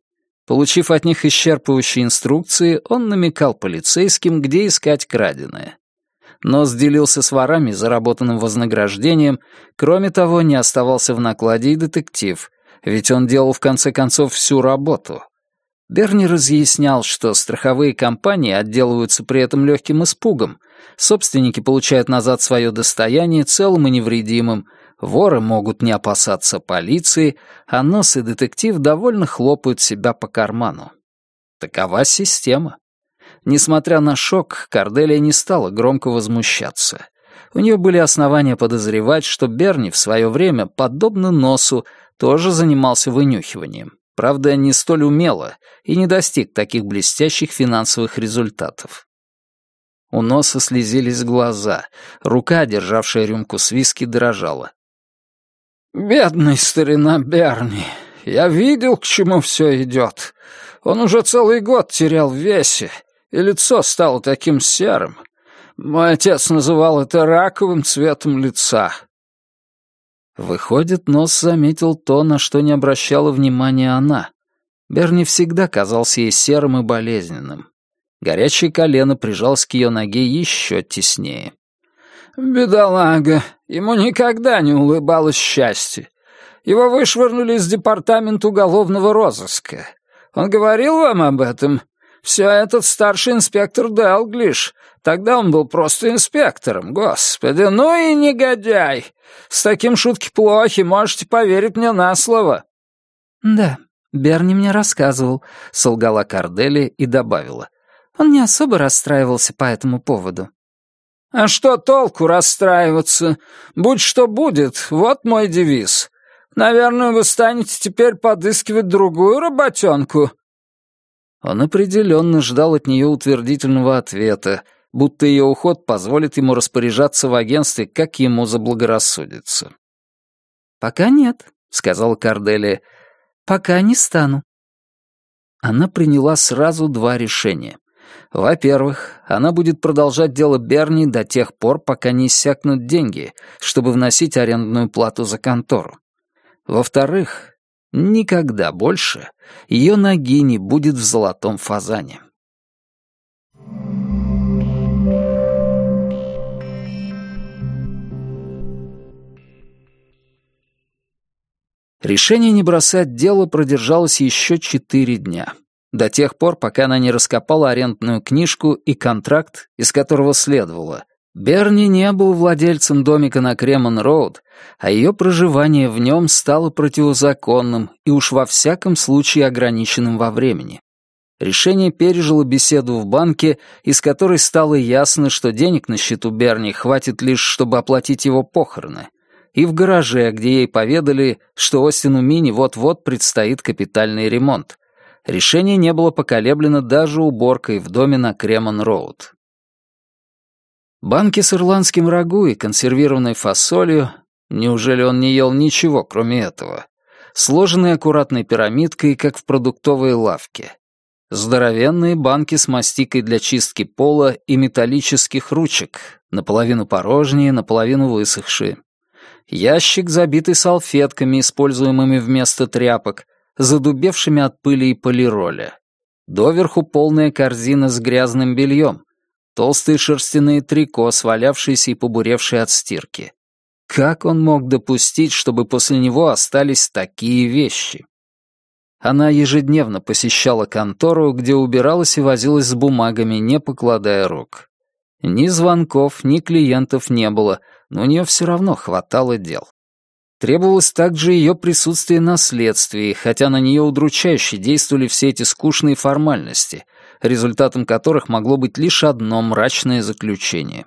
Получив от них исчерпывающие инструкции, он намекал полицейским, где искать краденое. Но делился с ворами заработанным вознаграждением, кроме того, не оставался в накладе и детектив, ведь он делал в конце концов всю работу. Берни разъяснял, что страховые компании отделываются при этом легким испугом, собственники получают назад свое достояние целым и невредимым, воры могут не опасаться полиции, а нос и детектив довольно хлопают себя по карману. Такова система. Несмотря на шок, Корделия не стала громко возмущаться. У нее были основания подозревать, что Берни в свое время, подобно носу, тоже занимался вынюхиванием. Правда, не столь умело и не достиг таких блестящих финансовых результатов. У носа слезились глаза, рука, державшая рюмку с виски, дрожала. «Бедный старина Берни, я видел, к чему все идет. Он уже целый год терял в весе, и лицо стало таким серым. Мой отец называл это раковым цветом лица». Выходит, Нос заметил то, на что не обращала внимания она. Берни всегда казался ей серым и болезненным. Горячее колено прижалось к ее ноге еще теснее. «Бедолага, ему никогда не улыбалось счастье. Его вышвырнули из департамента уголовного розыска. Он говорил вам об этом? Все этот старший инспектор Делглиш. Тогда он был просто инспектором, господи. Ну и негодяй. С таким шутки плохи, можете поверить мне на слово». «Да, Берни мне рассказывал», — солгала Кардели и добавила. «Он не особо расстраивался по этому поводу». «А что толку расстраиваться? Будь что будет, вот мой девиз. Наверное, вы станете теперь подыскивать другую работенку». Он определенно ждал от нее утвердительного ответа, будто ее уход позволит ему распоряжаться в агентстве, как ему заблагорассудится. «Пока нет», — сказала Корделия. «Пока не стану». Она приняла сразу два решения. Во-первых, она будет продолжать дело Берни до тех пор, пока не иссякнут деньги, чтобы вносить арендную плату за контору. Во-вторых, никогда больше ее ноги не будет в золотом фазане. Решение не бросать дело продержалось еще четыре дня до тех пор, пока она не раскопала арендную книжку и контракт, из которого следовало. Берни не был владельцем домика на Кремон-Роуд, а ее проживание в нем стало противозаконным и уж во всяком случае ограниченным во времени. Решение пережило беседу в банке, из которой стало ясно, что денег на счету Берни хватит лишь, чтобы оплатить его похороны, и в гараже, где ей поведали, что Остину Мини вот-вот предстоит капитальный ремонт, Решение не было поколеблено даже уборкой в доме на Кремон-Роуд. Банки с ирландским рагу и консервированной фасолью, неужели он не ел ничего, кроме этого, сложенные аккуратной пирамидкой, как в продуктовой лавке. Здоровенные банки с мастикой для чистки пола и металлических ручек, наполовину порожние, наполовину высохшие. Ящик, забитый салфетками, используемыми вместо тряпок, задубевшими от пыли и полироля. Доверху полная корзина с грязным бельем. Толстые шерстяные трико, свалявшиеся и побуревшие от стирки. Как он мог допустить, чтобы после него остались такие вещи? Она ежедневно посещала контору, где убиралась и возилась с бумагами, не покладая рук. Ни звонков, ни клиентов не было, но у нее все равно хватало дел. Требовалось также ее присутствие на следствии, хотя на нее удручающе действовали все эти скучные формальности, результатом которых могло быть лишь одно мрачное заключение.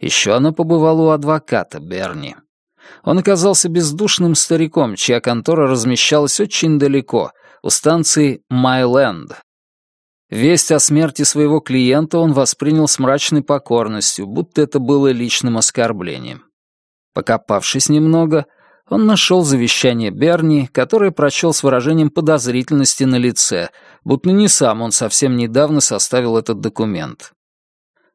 Еще она побывала у адвоката Берни. Он оказался бездушным стариком, чья контора размещалась очень далеко, у станции Майленд. Весть о смерти своего клиента он воспринял с мрачной покорностью, будто это было личным оскорблением. Покопавшись немного, он нашел завещание Берни, которое прочел с выражением подозрительности на лице, будто не сам он совсем недавно составил этот документ.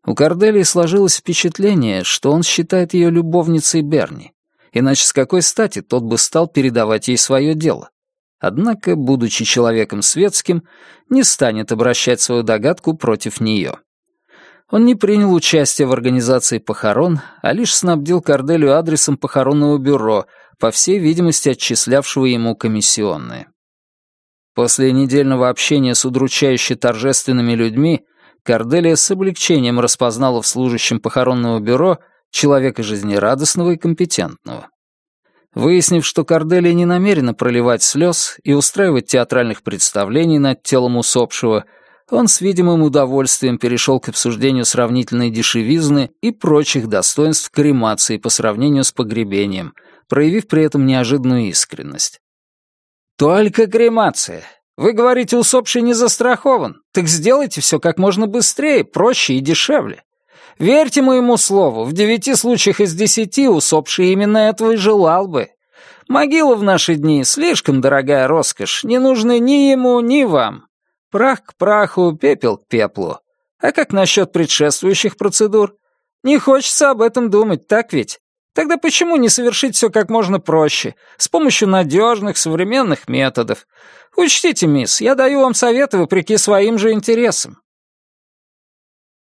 У Корделии сложилось впечатление, что он считает ее любовницей Берни, иначе с какой стати тот бы стал передавать ей свое дело. Однако, будучи человеком светским, не станет обращать свою догадку против нее. Он не принял участия в организации похорон, а лишь снабдил Корделию адресом похоронного бюро, по всей видимости, отчислявшего ему комиссионные. После недельного общения с удручающе торжественными людьми Корделия с облегчением распознала в служащем похоронного бюро человека жизнерадостного и компетентного. Выяснив, что Корделия не намерена проливать слез и устраивать театральных представлений над телом усопшего, он с видимым удовольствием перешел к обсуждению сравнительной дешевизны и прочих достоинств кремации по сравнению с погребением, проявив при этом неожиданную искренность. «Только кремация. Вы говорите, усопший не застрахован. Так сделайте все как можно быстрее, проще и дешевле. Верьте моему слову, в девяти случаях из десяти усопший именно этого и желал бы. Могила в наши дни слишком дорогая роскошь, не нужны ни ему, ни вам. Прах к праху, пепел к пеплу. А как насчет предшествующих процедур? Не хочется об этом думать, так ведь? Тогда почему не совершить все как можно проще, с помощью надежных современных методов? Учтите, мисс, я даю вам советы вопреки своим же интересам».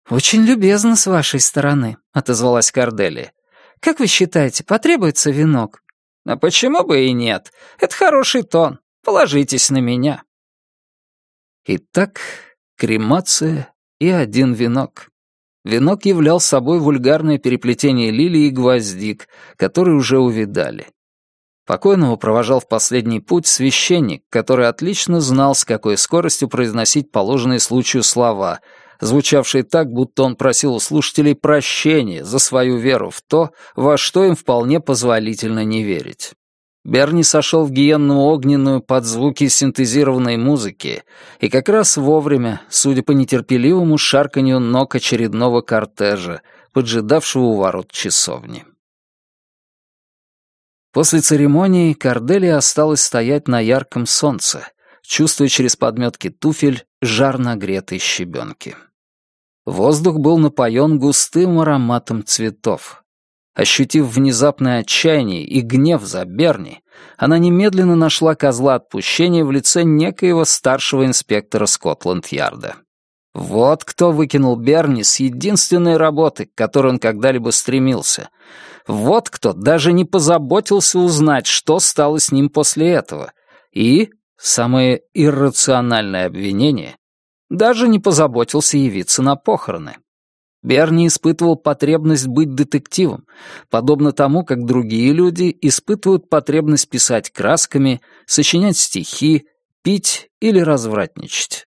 «Очень любезно с вашей стороны», — отозвалась Корделия. «Как вы считаете, потребуется венок?» «А почему бы и нет? Это хороший тон. Положитесь на меня». Итак, кремация и один венок. Венок являл собой вульгарное переплетение лилий и гвоздик, которые уже увидали. Покойного провожал в последний путь священник, который отлично знал, с какой скоростью произносить положенные случаю слова, звучавшие так, будто он просил у слушателей прощения за свою веру в то, во что им вполне позволительно не верить. Берни сошел в гиенную огненную под звуки синтезированной музыки, и как раз вовремя, судя по нетерпеливому шарканью ног очередного кортежа, поджидавшего у ворот часовни. После церемонии Корделия осталась стоять на ярком солнце, чувствуя через подметки туфель жар нагретой щебенки. Воздух был напоен густым ароматом цветов. Ощутив внезапное отчаяние и гнев за Берни, она немедленно нашла козла отпущения в лице некоего старшего инспектора Скотланд-Ярда. Вот кто выкинул Берни с единственной работы, к которой он когда-либо стремился. Вот кто даже не позаботился узнать, что стало с ним после этого. И, самое иррациональное обвинение, даже не позаботился явиться на похороны. Берни испытывал потребность быть детективом, подобно тому, как другие люди испытывают потребность писать красками, сочинять стихи, пить или развратничать.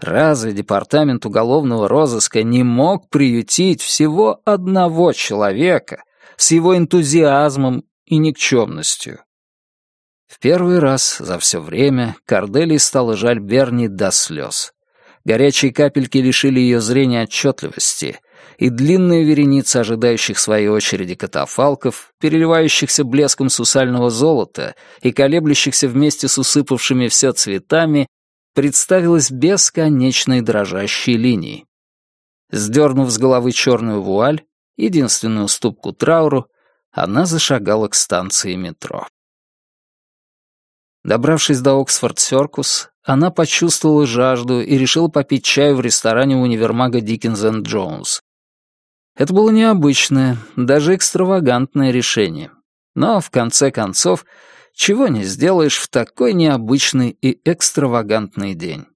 Разве департамент уголовного розыска не мог приютить всего одного человека с его энтузиазмом и никчемностью? В первый раз за все время Корделии стало жаль Берни до слез. Горячие капельки лишили ее зрения отчетливости, и длинная вереница ожидающих своей очереди катафалков, переливающихся блеском сусального золота и колеблющихся вместе с усыпавшими все цветами, представилась бесконечной дрожащей линией. Сдернув с головы черную вуаль, единственную уступку трауру, она зашагала к станции метро. Добравшись до Оксфорд-Серкус, она почувствовала жажду и решила попить чаю в ресторане универмага Диккенс энд Джонс. Это было необычное, даже экстравагантное решение. Но, в конце концов, чего не сделаешь в такой необычный и экстравагантный день.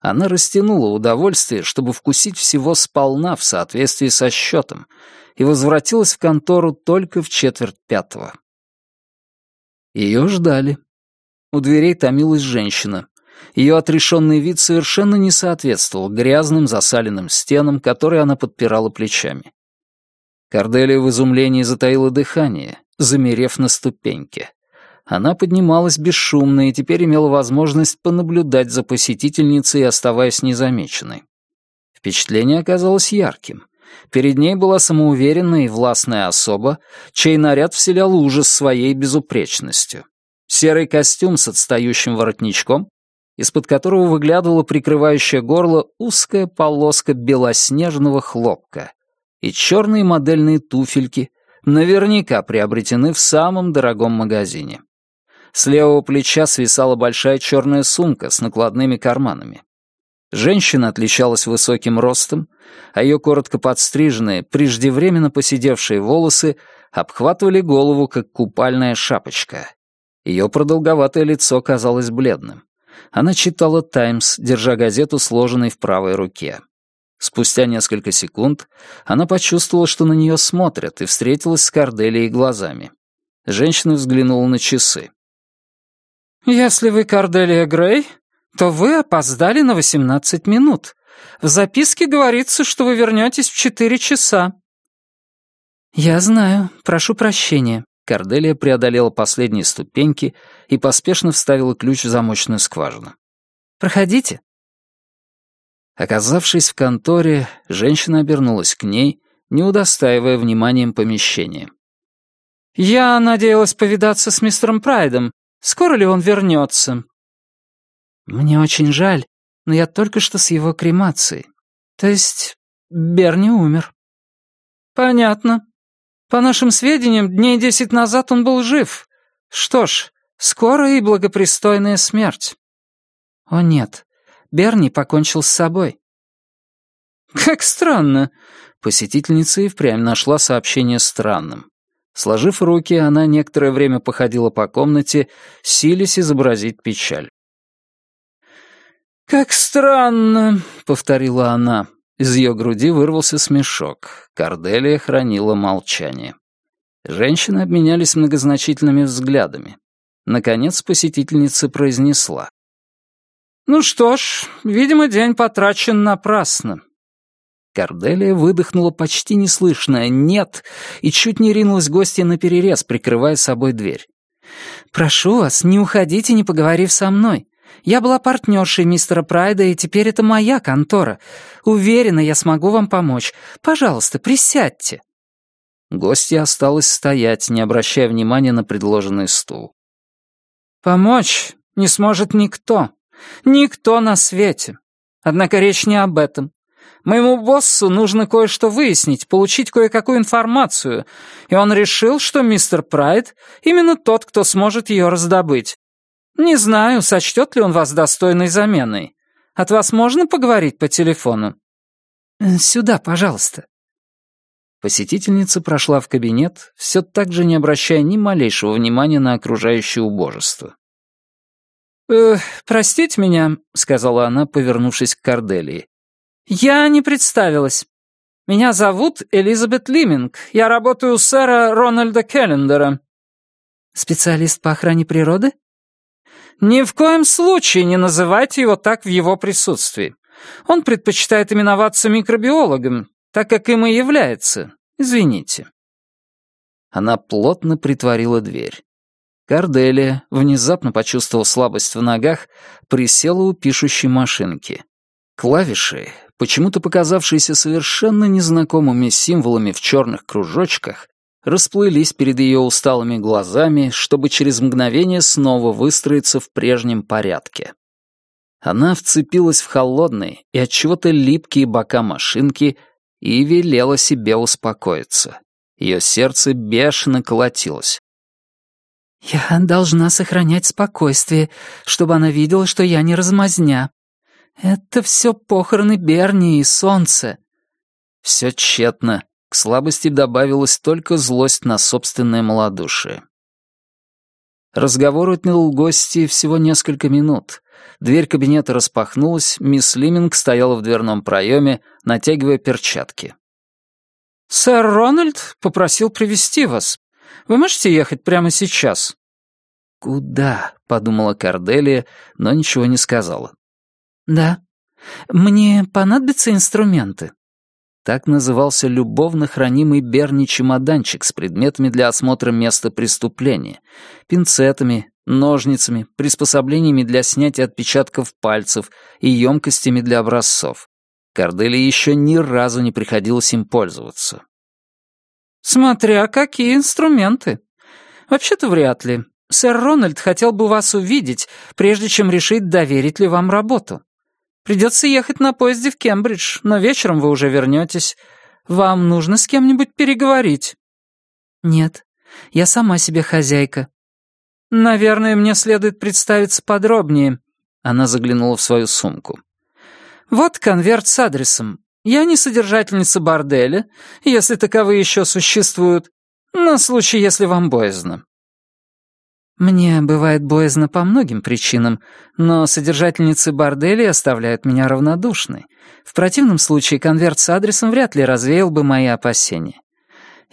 Она растянула удовольствие, чтобы вкусить всего сполна в соответствии со счетом, и возвратилась в контору только в четверть пятого. Ее ждали. У дверей томилась женщина. Ее отрешенный вид совершенно не соответствовал грязным засаленным стенам, которые она подпирала плечами. Корделия в изумлении затаила дыхание, замерев на ступеньке. Она поднималась бесшумно и теперь имела возможность понаблюдать за посетительницей, оставаясь незамеченной. Впечатление оказалось ярким. Перед ней была самоуверенная и властная особа, чей наряд вселял ужас своей безупречностью. Серый костюм с отстающим воротничком, из-под которого выглядывала прикрывающая горло узкая полоска белоснежного хлопка, и черные модельные туфельки, наверняка приобретены в самом дорогом магазине. С левого плеча свисала большая черная сумка с накладными карманами. Женщина отличалась высоким ростом, а ее коротко подстриженные, преждевременно поседевшие волосы обхватывали голову, как купальная шапочка. Ее продолговатое лицо казалось бледным. Она читала «Таймс», держа газету, сложенной в правой руке. Спустя несколько секунд она почувствовала, что на нее смотрят, и встретилась с Корделией глазами. Женщина взглянула на часы. «Если вы Корделия Грей, то вы опоздали на 18 минут. В записке говорится, что вы вернетесь в 4 часа». «Я знаю. Прошу прощения». Корделия преодолела последние ступеньки и поспешно вставила ключ в замочную скважину. «Проходите». Оказавшись в конторе, женщина обернулась к ней, не удостаивая вниманием помещения. «Я надеялась повидаться с мистером Прайдом. Скоро ли он вернется?» «Мне очень жаль, но я только что с его кремацией. То есть Берни умер». «Понятно. По нашим сведениям, дней десять назад он был жив. Что ж, скорая и благопристойная смерть. О нет, Берни покончил с собой. Как странно. Посетительница и впрямь нашла сообщение странным. Сложив руки, она некоторое время походила по комнате, силясь изобразить печаль. «Как странно», — повторила она. Из ее груди вырвался смешок. Корделия хранила молчание. Женщины обменялись многозначительными взглядами. Наконец посетительница произнесла. «Ну что ж, видимо, день потрачен напрасно. Корделия выдохнула почти неслышное «нет» и чуть не ринулась гостья на перерез, прикрывая собой дверь. «Прошу вас, не уходите, не поговорив со мной. Я была партнершей мистера Прайда, и теперь это моя контора. Уверена, я смогу вам помочь. Пожалуйста, присядьте». Гостья осталась стоять, не обращая внимания на предложенный стул. «Помочь не сможет никто. Никто на свете. Однако речь не об этом. Моему боссу нужно кое-что выяснить, получить кое-какую информацию, и он решил, что мистер Прайд именно тот, кто сможет ее раздобыть. Не знаю, сочтет ли он вас достойной заменой. От вас можно поговорить по телефону? Э, сюда, пожалуйста. Посетительница прошла в кабинет, все так же не обращая ни малейшего внимания на окружающее убожество. «Э, «Простите меня», — сказала она, повернувшись к Корделии. «Я не представилась. Меня зовут Элизабет Лиминг. Я работаю у сэра Рональда Келлендера». «Специалист по охране природы?» «Ни в коем случае не называйте его так в его присутствии. Он предпочитает именоваться микробиологом, так как им и является. Извините». Она плотно притворила дверь. Корделия, внезапно почувствовав слабость в ногах, присела у пишущей машинки. Клавиши, почему-то показавшиеся совершенно незнакомыми символами в черных кружочках, расплылись перед ее усталыми глазами, чтобы через мгновение снова выстроиться в прежнем порядке. Она вцепилась в холодные и от чего-то липкие бока машинки и велела себе успокоиться. Ее сердце бешено колотилось. «Я должна сохранять спокойствие, чтобы она видела, что я не размазня», это все похороны Берни и солнце. Все тщетно. Слабости добавилась только злость на собственное малодушие. Разговор отнял у гостей всего несколько минут. Дверь кабинета распахнулась, мисс Лиминг стояла в дверном проеме, натягивая перчатки. «Сэр Рональд попросил привести вас. Вы можете ехать прямо сейчас?» «Куда?» — подумала Корделия, но ничего не сказала. «Да. Мне понадобятся инструменты». Так назывался любовно хранимый Берни чемоданчик с предметами для осмотра места преступления, пинцетами, ножницами, приспособлениями для снятия отпечатков пальцев и емкостями для образцов. Кордели еще ни разу не приходилось им пользоваться. «Смотря какие инструменты. Вообще-то вряд ли. Сэр Рональд хотел бы вас увидеть, прежде чем решить, доверить ли вам работу. Придется ехать на поезде в Кембридж, но вечером вы уже вернетесь. Вам нужно с кем-нибудь переговорить». «Нет, я сама себе хозяйка». «Наверное, мне следует представиться подробнее». Она заглянула в свою сумку. «Вот конверт с адресом. Я не содержательница борделя, если таковые еще существуют, на случай, если вам боязно. Мне бывает боязно по многим причинам, но содержательницы борделей оставляют меня равнодушной. В противном случае конверт с адресом вряд ли развеял бы мои опасения.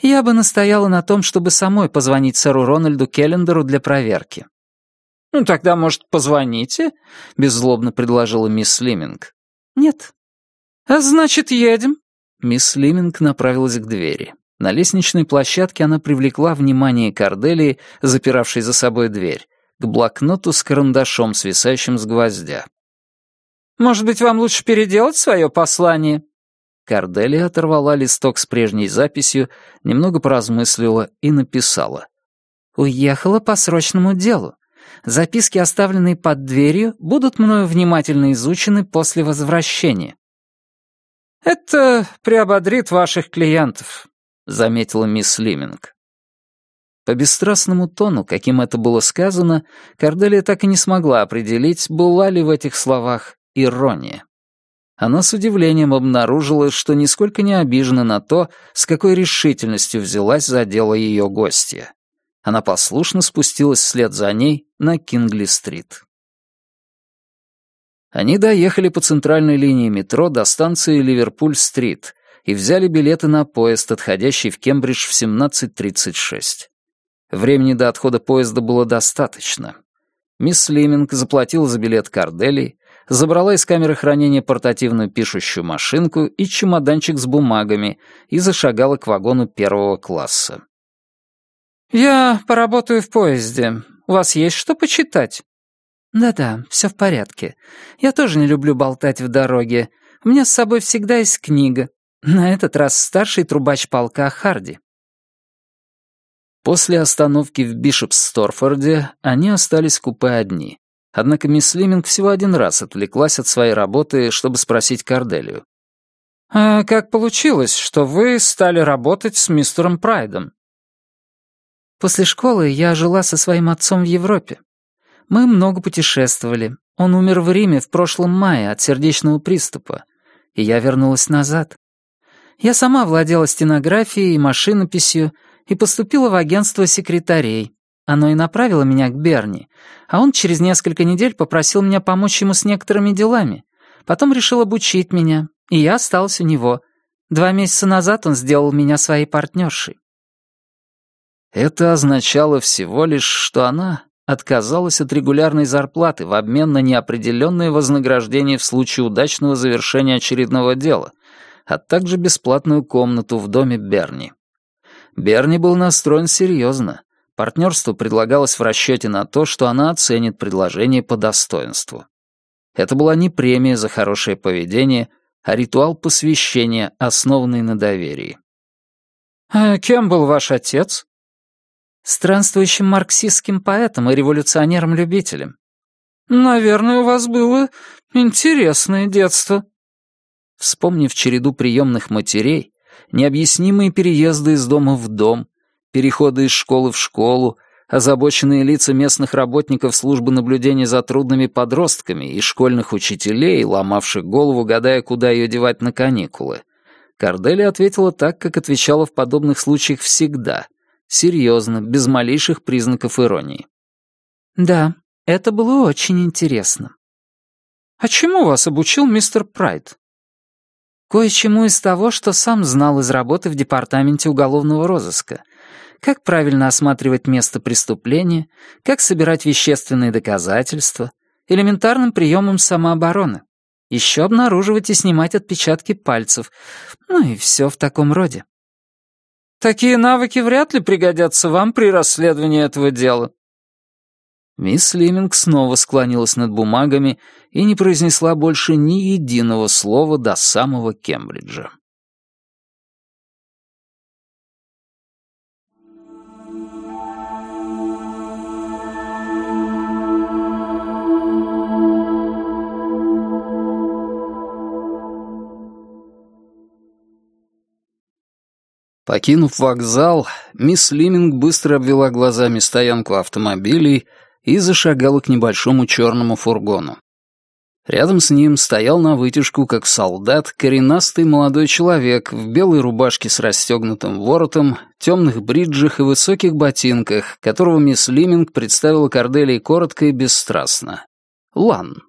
Я бы настояла на том, чтобы самой позвонить сэру Рональду Келлендеру для проверки. «Ну, тогда, может, позвоните?» — беззлобно предложила мисс Лиминг. «Нет». «А значит, едем?» Мисс Лиминг направилась к двери. На лестничной площадке она привлекла внимание Корделии, запиравшей за собой дверь, к блокноту с карандашом, свисающим с гвоздя. «Может быть, вам лучше переделать свое послание?» Корделия оторвала листок с прежней записью, немного поразмыслила и написала. «Уехала по срочному делу. Записки, оставленные под дверью, будут мною внимательно изучены после возвращения». «Это приободрит ваших клиентов. — заметила мисс Лиминг. По бесстрастному тону, каким это было сказано, Корделия так и не смогла определить, была ли в этих словах ирония. Она с удивлением обнаружила, что нисколько не обижена на то, с какой решительностью взялась за дело ее гостья. Она послушно спустилась вслед за ней на Кингли-стрит. Они доехали по центральной линии метро до станции Ливерпуль-стрит, и взяли билеты на поезд, отходящий в Кембридж в 17.36. Времени до отхода поезда было достаточно. Мисс Лиминг заплатила за билет Кардели, забрала из камеры хранения портативную пишущую машинку и чемоданчик с бумагами и зашагала к вагону первого класса. «Я поработаю в поезде. У вас есть что почитать?» «Да-да, все в порядке. Я тоже не люблю болтать в дороге. У меня с собой всегда есть книга. На этот раз старший трубач полка Харди. После остановки в Бишопс-Сторфорде они остались в купе одни. Однако мисс Лиминг всего один раз отвлеклась от своей работы, чтобы спросить Корделию. «А как получилось, что вы стали работать с мистером Прайдом?» «После школы я жила со своим отцом в Европе. Мы много путешествовали. Он умер в Риме в прошлом мае от сердечного приступа, и я вернулась назад. Я сама владела стенографией и машинописью и поступила в агентство секретарей. Оно и направило меня к Берни, а он через несколько недель попросил меня помочь ему с некоторыми делами. Потом решил обучить меня, и я осталась у него. Два месяца назад он сделал меня своей партнершей. Это означало всего лишь, что она отказалась от регулярной зарплаты в обмен на неопределенное вознаграждение в случае удачного завершения очередного дела — а также бесплатную комнату в доме Берни. Берни был настроен серьезно. Партнерство предлагалось в расчете на то, что она оценит предложение по достоинству. Это была не премия за хорошее поведение, а ритуал посвящения, основанный на доверии. «А кем был ваш отец?» «Странствующим марксистским поэтом и революционером-любителем». «Наверное, у вас было интересное детство», Вспомнив череду приемных матерей, необъяснимые переезды из дома в дом, переходы из школы в школу, озабоченные лица местных работников службы наблюдения за трудными подростками и школьных учителей, ломавших голову, гадая, куда ее девать на каникулы, Кардели ответила так, как отвечала в подобных случаях всегда, серьезно, без малейших признаков иронии. «Да, это было очень интересно». «А чему вас обучил мистер Прайд?» Кое-чему из того, что сам знал из работы в департаменте уголовного розыска. Как правильно осматривать место преступления, как собирать вещественные доказательства, элементарным приемом самообороны. Еще обнаруживать и снимать отпечатки пальцев. Ну и все в таком роде. Такие навыки вряд ли пригодятся вам при расследовании этого дела. Мисс Лиминг снова склонилась над бумагами и не произнесла больше ни единого слова до самого Кембриджа. Покинув вокзал, мисс Лиминг быстро обвела глазами стоянку автомобилей и зашагала к небольшому черному фургону. Рядом с ним стоял навытяжку, как солдат, коренастый молодой человек в белой рубашке с расстегнутым воротом, темных бриджах и высоких ботинках, которого мисс Лиминг представила Корделии коротко и бесстрастно. Лан.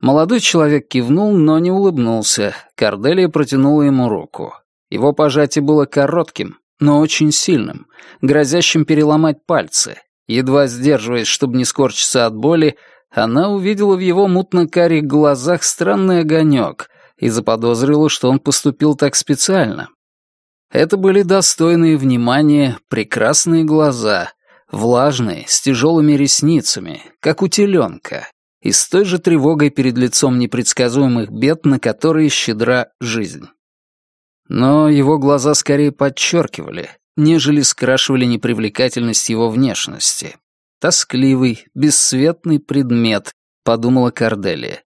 Молодой человек кивнул, но не улыбнулся. Корделия протянула ему руку. Его пожатие было коротким, но очень сильным, грозящим переломать пальцы. Едва сдерживаясь, чтобы не скорчиться от боли, она увидела в его мутно-карих глазах странный огонек и заподозрила, что он поступил так специально. Это были достойные внимания прекрасные глаза, влажные, с тяжелыми ресницами, как у теленка, и с той же тревогой перед лицом непредсказуемых бед, на которые щедра жизнь. Но его глаза скорее подчеркивали, нежели скрашивали непривлекательность его внешности. Тоскливый, бесцветный предмет, подумала Корделия.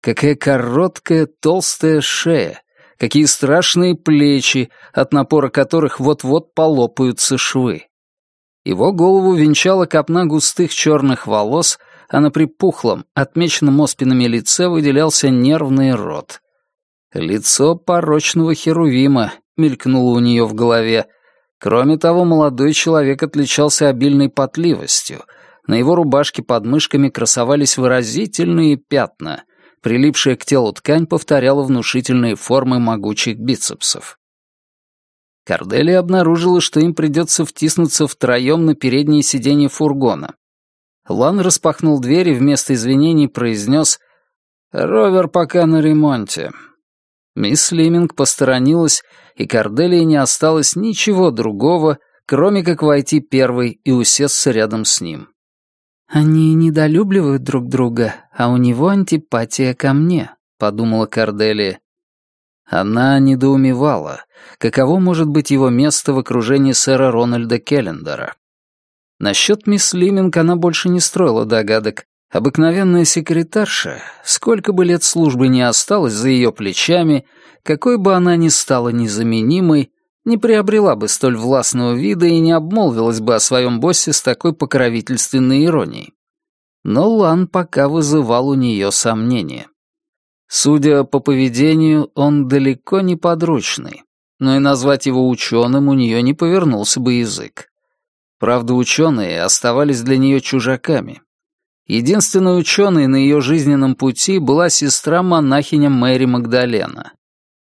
Какая короткая, толстая шея, Какие страшные плечи, от напора которых вот-вот полопаются швы. Его голову венчала копна густых черных волос, а на припухлом, отмеченном оспинами лице выделялся нервный рот. Лицо порочного херувима мелькнуло у нее в голове. Кроме того, молодой человек отличался обильной потливостью. На его рубашке под мышками красовались выразительные пятна. Прилипшая к телу ткань повторяла внушительные формы могучих бицепсов. Корделия обнаружила, что им придется втиснуться втроем на переднее сиденье фургона. Лан распахнул дверь и вместо извинений произнес «Ровер пока на ремонте». Мисс Лиминг посторонилась, и Корделии не осталось ничего другого, кроме как войти первой и усесться рядом с ним. «Они недолюбливают друг друга, а у него антипатия ко мне», — подумала Корделия. Она недоумевала, каково может быть его место в окружении сэра Рональда Келлендера. Насчет мисс Лиминг она больше не строила догадок. Обыкновенная секретарша, сколько бы лет службы не осталось за ее плечами, какой бы она ни стала незаменимой, не приобрела бы столь властного вида и не обмолвилась бы о своем боссе с такой покровительственной иронией. Но Лан пока вызывал у нее сомнения. Судя по поведению, он далеко не подручный, но и назвать его ученым у нее не повернулся бы язык. Правда, ученые оставались для нее чужаками. Единственной ученой на ее жизненном пути была сестра-монахиня Мэри Магдалена.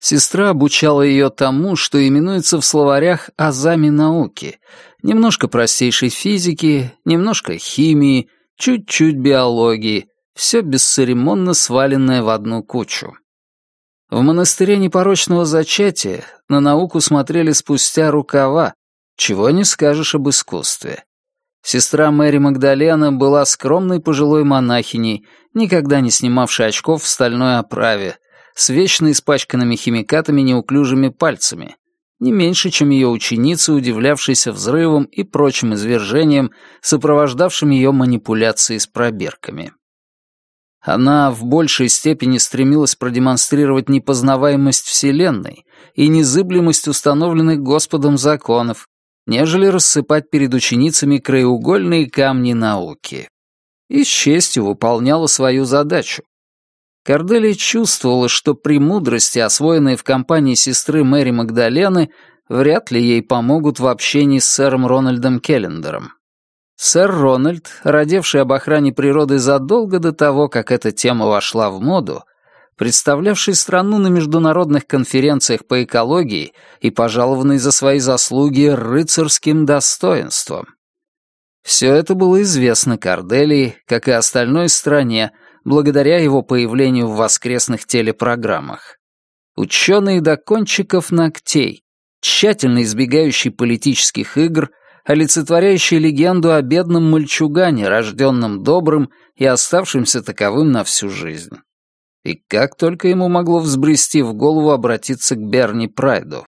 Сестра обучала ее тому, что именуется в словарях азами науки, немножко простейшей физики, немножко химии, чуть-чуть биологии, все бесцеремонно сваленное в одну кучу. В монастыре непорочного зачатия на науку смотрели спустя рукава, чего не скажешь об искусстве. Сестра Мэри Магдалена была скромной пожилой монахиней, никогда не снимавшей очков в стальной оправе, с вечно испачканными химикатами неуклюжими пальцами, не меньше, чем ее ученица, удивлявшаяся взрывом и прочим извержением, сопровождавшим ее манипуляции с пробирками. Она в большей степени стремилась продемонстрировать непознаваемость Вселенной и незыблемость установленных Господом законов, нежели рассыпать перед ученицами краеугольные камни науки. И с честью выполняла свою задачу. Корделия чувствовала, что премудрости, освоенные в компании сестры Мэри Магдалены, вряд ли ей помогут в общении с сэром Рональдом Келлендером. Сэр Рональд, родивший об охране природы задолго до того, как эта тема вошла в моду, представлявший страну на международных конференциях по экологии и пожалованный за свои заслуги рыцарским достоинством. Все это было известно Корделии, как и остальной стране, благодаря его появлению в воскресных телепрограммах. Ученый до кончиков ногтей, тщательно избегающий политических игр — олицетворяющий легенду о бедном мальчугане, рожденном добрым и оставшимся таковым на всю жизнь. И как только ему могло взбрести в голову обратиться к Берни Прайду.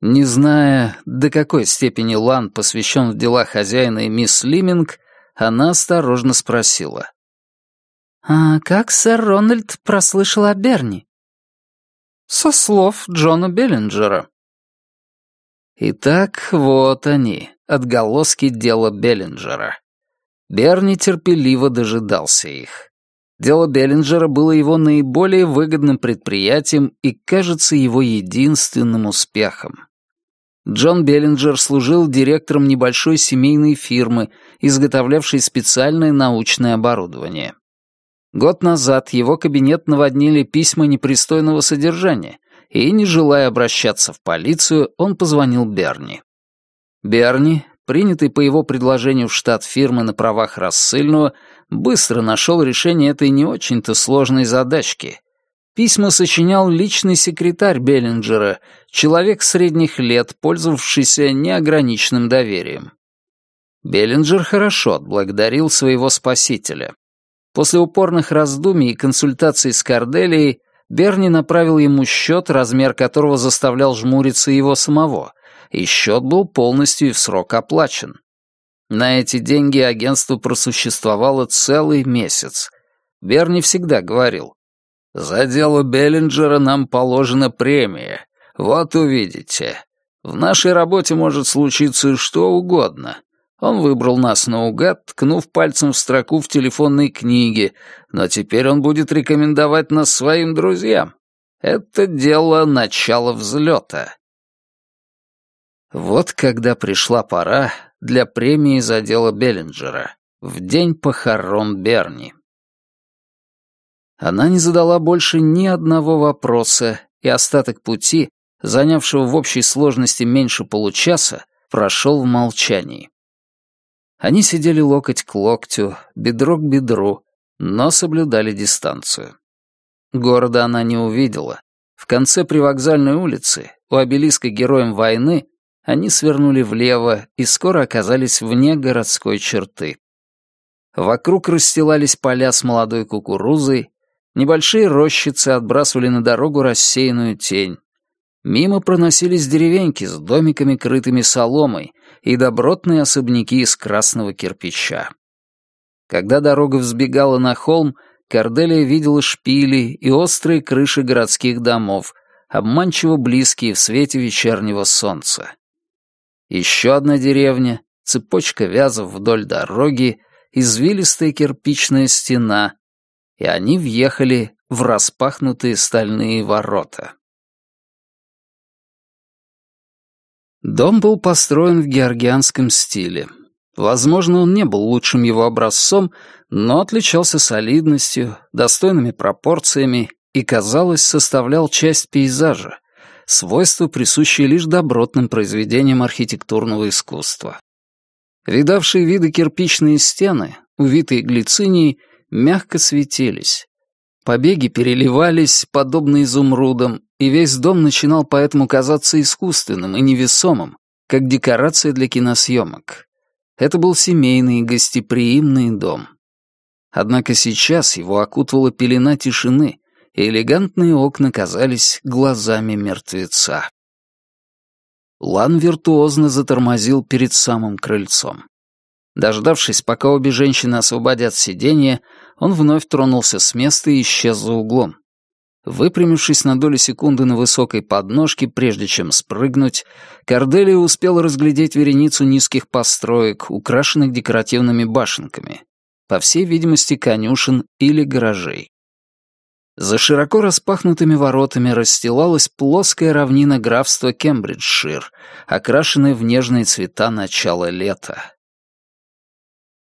Не зная, до какой степени Ланн посвящен в дела хозяина и мисс Лиминг, она осторожно спросила. «А как сэр Рональд прослышал о Берни?» «Со слов Джона Беллинджера», Итак, вот они, отголоски дела Беллинджера. Берни терпеливо дожидался их. Дело Беллинджера было его наиболее выгодным предприятием и, кажется, его единственным успехом. Джон Беллинджер служил директором небольшой семейной фирмы, изготовлявшей специальное научное оборудование. Год назад его кабинет наводнили письма непристойного содержания, и, не желая обращаться в полицию, он позвонил Берни. Берни, принятый по его предложению в штат фирмы на правах рассыльного, быстро нашел решение этой не очень-то сложной задачки. Письма сочинял личный секретарь Беллинджера, человек средних лет, пользовавшийся неограниченным доверием. Беллинджер хорошо отблагодарил своего спасителя. После упорных раздумий и консультаций с Корделией Берни направил ему счет, размер которого заставлял жмуриться его самого, и счет был полностью и в срок оплачен. На эти деньги агентство просуществовало целый месяц. Берни всегда говорил, За дело Беллинджера нам положена премия. Вот увидите. В нашей работе может случиться что угодно. Он выбрал нас наугад, ткнув пальцем в строку в телефонной книге, но теперь он будет рекомендовать нас своим друзьям. Это дело начала взлета. Вот когда пришла пора для премии за дело Беллинджера, в день похорон Берни. Она не задала больше ни одного вопроса, и остаток пути, занявшего в общей сложности меньше получаса, прошел в молчании. Они сидели локоть к локтю, бедро к бедру, но соблюдали дистанцию. Города она не увидела. В конце привокзальной улицы, у обелиска героям войны, они свернули влево и скоро оказались вне городской черты. Вокруг расстилались поля с молодой кукурузой, Небольшие рощицы отбрасывали на дорогу рассеянную тень. Мимо проносились деревеньки с домиками, крытыми соломой, и добротные особняки из красного кирпича. Когда дорога взбегала на холм, Корделия видела шпили и острые крыши городских домов, обманчиво близкие в свете вечернего солнца. Еще одна деревня, цепочка вязов вдоль дороги, извилистая кирпичная стена, и они въехали в распахнутые стальные ворота. Дом был построен в георгианском стиле. Возможно, он не был лучшим его образцом, но отличался солидностью, достойными пропорциями и, казалось, составлял часть пейзажа, свойства, присущие лишь добротным произведениям архитектурного искусства. Видавшие виды кирпичные стены, увитые глицинией, мягко светились. Побеги переливались, подобно изумрудам, и весь дом начинал поэтому казаться искусственным и невесомым, как декорация для киносъемок. Это был семейный, гостеприимный дом. Однако сейчас его окутывала пелена тишины, и элегантные окна казались глазами мертвеца. Лан виртуозно затормозил перед самым крыльцом. Дождавшись, пока обе женщины освободят сиденье, он вновь тронулся с места и исчез за углом. Выпрямившись на долю секунды на высокой подножке, прежде чем спрыгнуть, Корделия успела разглядеть вереницу низких построек, украшенных декоративными башенками, по всей видимости, конюшен или гаражей. За широко распахнутыми воротами расстилалась плоская равнина графства Кембриджшир, окрашенная в нежные цвета начала лета.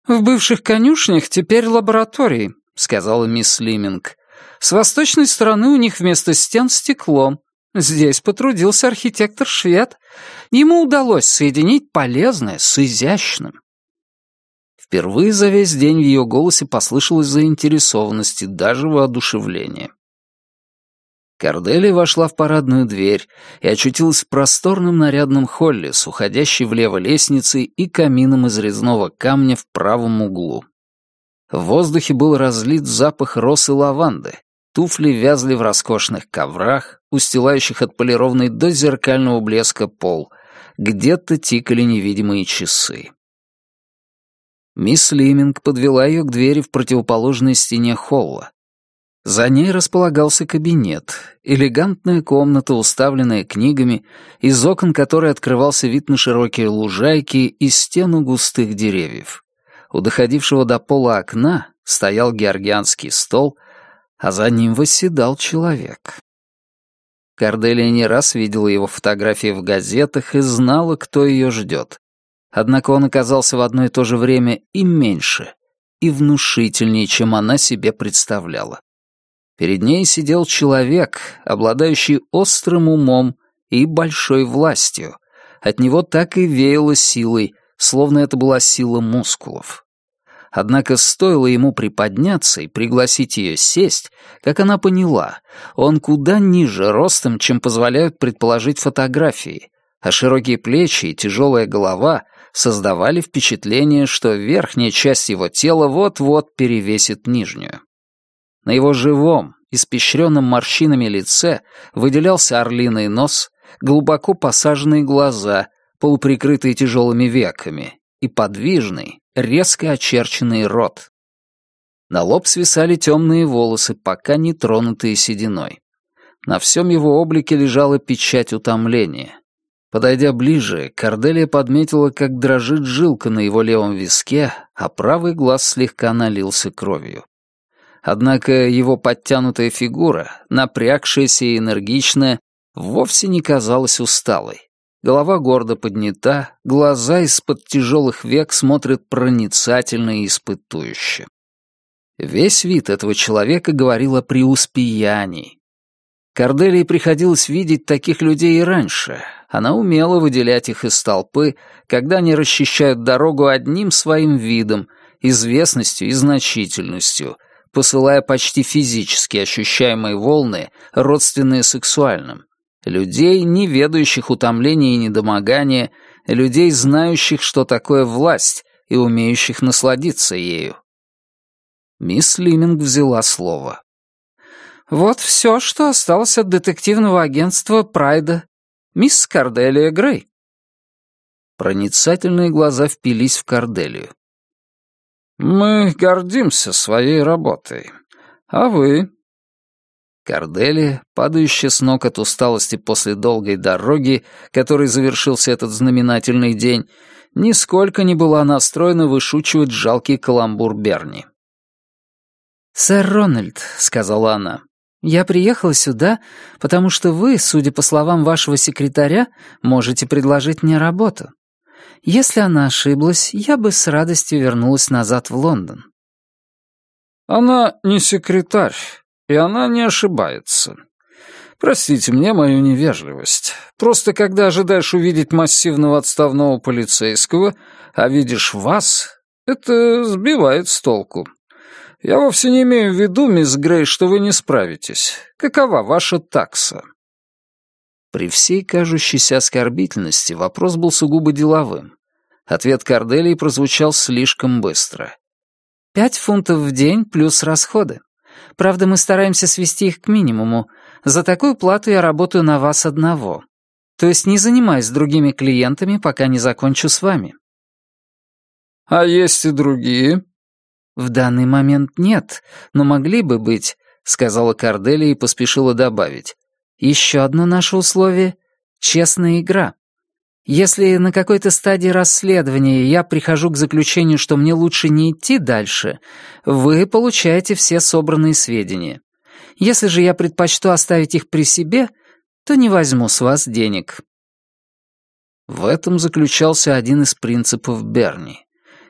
«В бывших конюшнях теперь лаборатории», — сказала мисс Лиминг. «С восточной стороны у них вместо стен стекло. Здесь потрудился архитектор-швед. Ему удалось соединить полезное с изящным». Впервые за весь день в ее голосе послышалась заинтересованность и даже воодушевление. Корделия вошла в парадную дверь и очутилась в просторном нарядном холле с уходящей влево лестницей и камином из резного камня в правом углу. В воздухе был разлит запах роз и лаванды, туфли вязли в роскошных коврах, устилающих отполированный до зеркального блеска пол, где-то тикали невидимые часы. Мисс Лиминг подвела ее к двери в противоположной стене холла. За ней располагался кабинет, элегантная комната, уставленная книгами, из окон которой открывался вид на широкие лужайки и стену густых деревьев. У доходившего до пола окна стоял георгианский стол, а за ним восседал человек. Корделия не раз видела его фотографии в газетах и знала, кто ее ждет. Однако он оказался в одно и то же время и меньше, и внушительнее, чем она себе представляла. Перед ней сидел человек, обладающий острым умом и большой властью. От него так и веяло силой, словно это была сила мускулов. Однако стоило ему приподняться и пригласить ее сесть, как она поняла, он куда ниже ростом, чем позволяют предположить фотографии, а широкие плечи и тяжелая голова создавали впечатление, что верхняя часть его тела вот-вот перевесит нижнюю. На его живом, испещренном морщинами лице выделялся орлиный нос, глубоко посаженные глаза, полуприкрытые тяжелыми веками, и подвижный, резко очерченный рот. На лоб свисали темные волосы, пока не тронутые сединой. На всем его облике лежала печать утомления. Подойдя ближе, Корделия подметила, как дрожит жилка на его левом виске, а правый глаз слегка налился кровью. Однако его подтянутая фигура, напрягшаяся и энергичная, вовсе не казалась усталой. Голова гордо поднята, глаза из-под тяжелых век смотрят проницательно и испытующе. Весь вид этого человека говорил о преуспеянии. Корделии приходилось видеть таких людей и раньше. Она умела выделять их из толпы, когда они расчищают дорогу одним своим видом, известностью и значительностью — посылая почти физически ощущаемые волны, родственные сексуальным. Людей, не ведающих утомления и недомогания, людей, знающих, что такое власть, и умеющих насладиться ею. Мисс Лиминг взяла слово. «Вот все, что осталось от детективного агентства Прайда. Мисс Карделия Грей». Проницательные глаза впились в Карделию. «Мы гордимся своей работой. А вы?» Кардели, падающая с ног от усталости после долгой дороги, которой завершился этот знаменательный день, нисколько не была настроена вышучивать жалкий каламбур Берни. «Сэр Рональд», — сказала она, — «я приехала сюда, потому что вы, судя по словам вашего секретаря, можете предложить мне работу. Если она ошиблась, я бы с радостью вернулась назад в Лондон. Она не секретарь, и она не ошибается. Простите мне мою невежливость. Просто когда ожидаешь увидеть массивного отставного полицейского, а видишь вас, это сбивает с толку. Я вовсе не имею в виду, мисс Грей, что вы не справитесь. Какова ваша такса? При всей кажущейся оскорбительности вопрос был сугубо деловым. Ответ Корделии прозвучал слишком быстро. «Пять фунтов в день плюс расходы. Правда, мы стараемся свести их к минимуму. За такую плату я работаю на вас одного. То есть не занимаюсь другими клиентами, пока не закончу с вами». «А есть и другие?» «В данный момент нет, но могли бы быть», — сказала Корделия и поспешила добавить. Еще одно наше условие — честная игра. Если на какой-то стадии расследования я прихожу к заключению, что мне лучше не идти дальше, вы получаете все собранные сведения. Если же я предпочту оставить их при себе, то не возьму с вас денег». В этом заключался один из принципов Берни.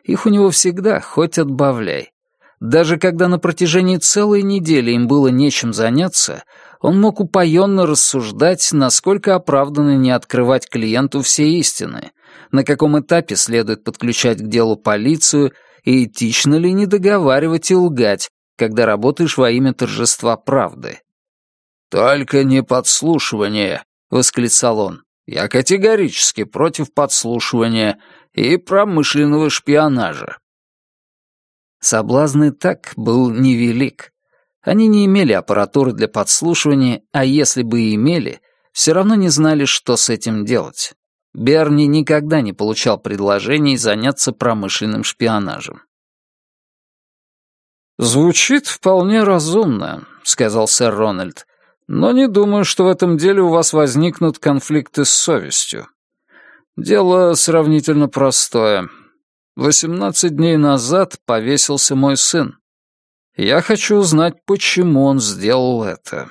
Их у него всегда, хоть отбавляй. Даже когда на протяжении целой недели им было нечем заняться, он мог упоенно рассуждать, насколько оправдано не открывать клиенту все истины, на каком этапе следует подключать к делу полицию и этично ли не договаривать и лгать, когда работаешь во имя торжества правды. «Только не подслушивание», — восклицал он. «Я категорически против подслушивания и промышленного шпионажа». Соблазн и так был невелик. Они не имели аппаратуры для подслушивания, а если бы и имели, все равно не знали, что с этим делать. Берни никогда не получал предложений заняться промышленным шпионажем. «Звучит вполне разумно», — сказал сэр Рональд. «Но не думаю, что в этом деле у вас возникнут конфликты с совестью. Дело сравнительно простое. Восемнадцать дней назад повесился мой сын. Я хочу узнать, почему он сделал это.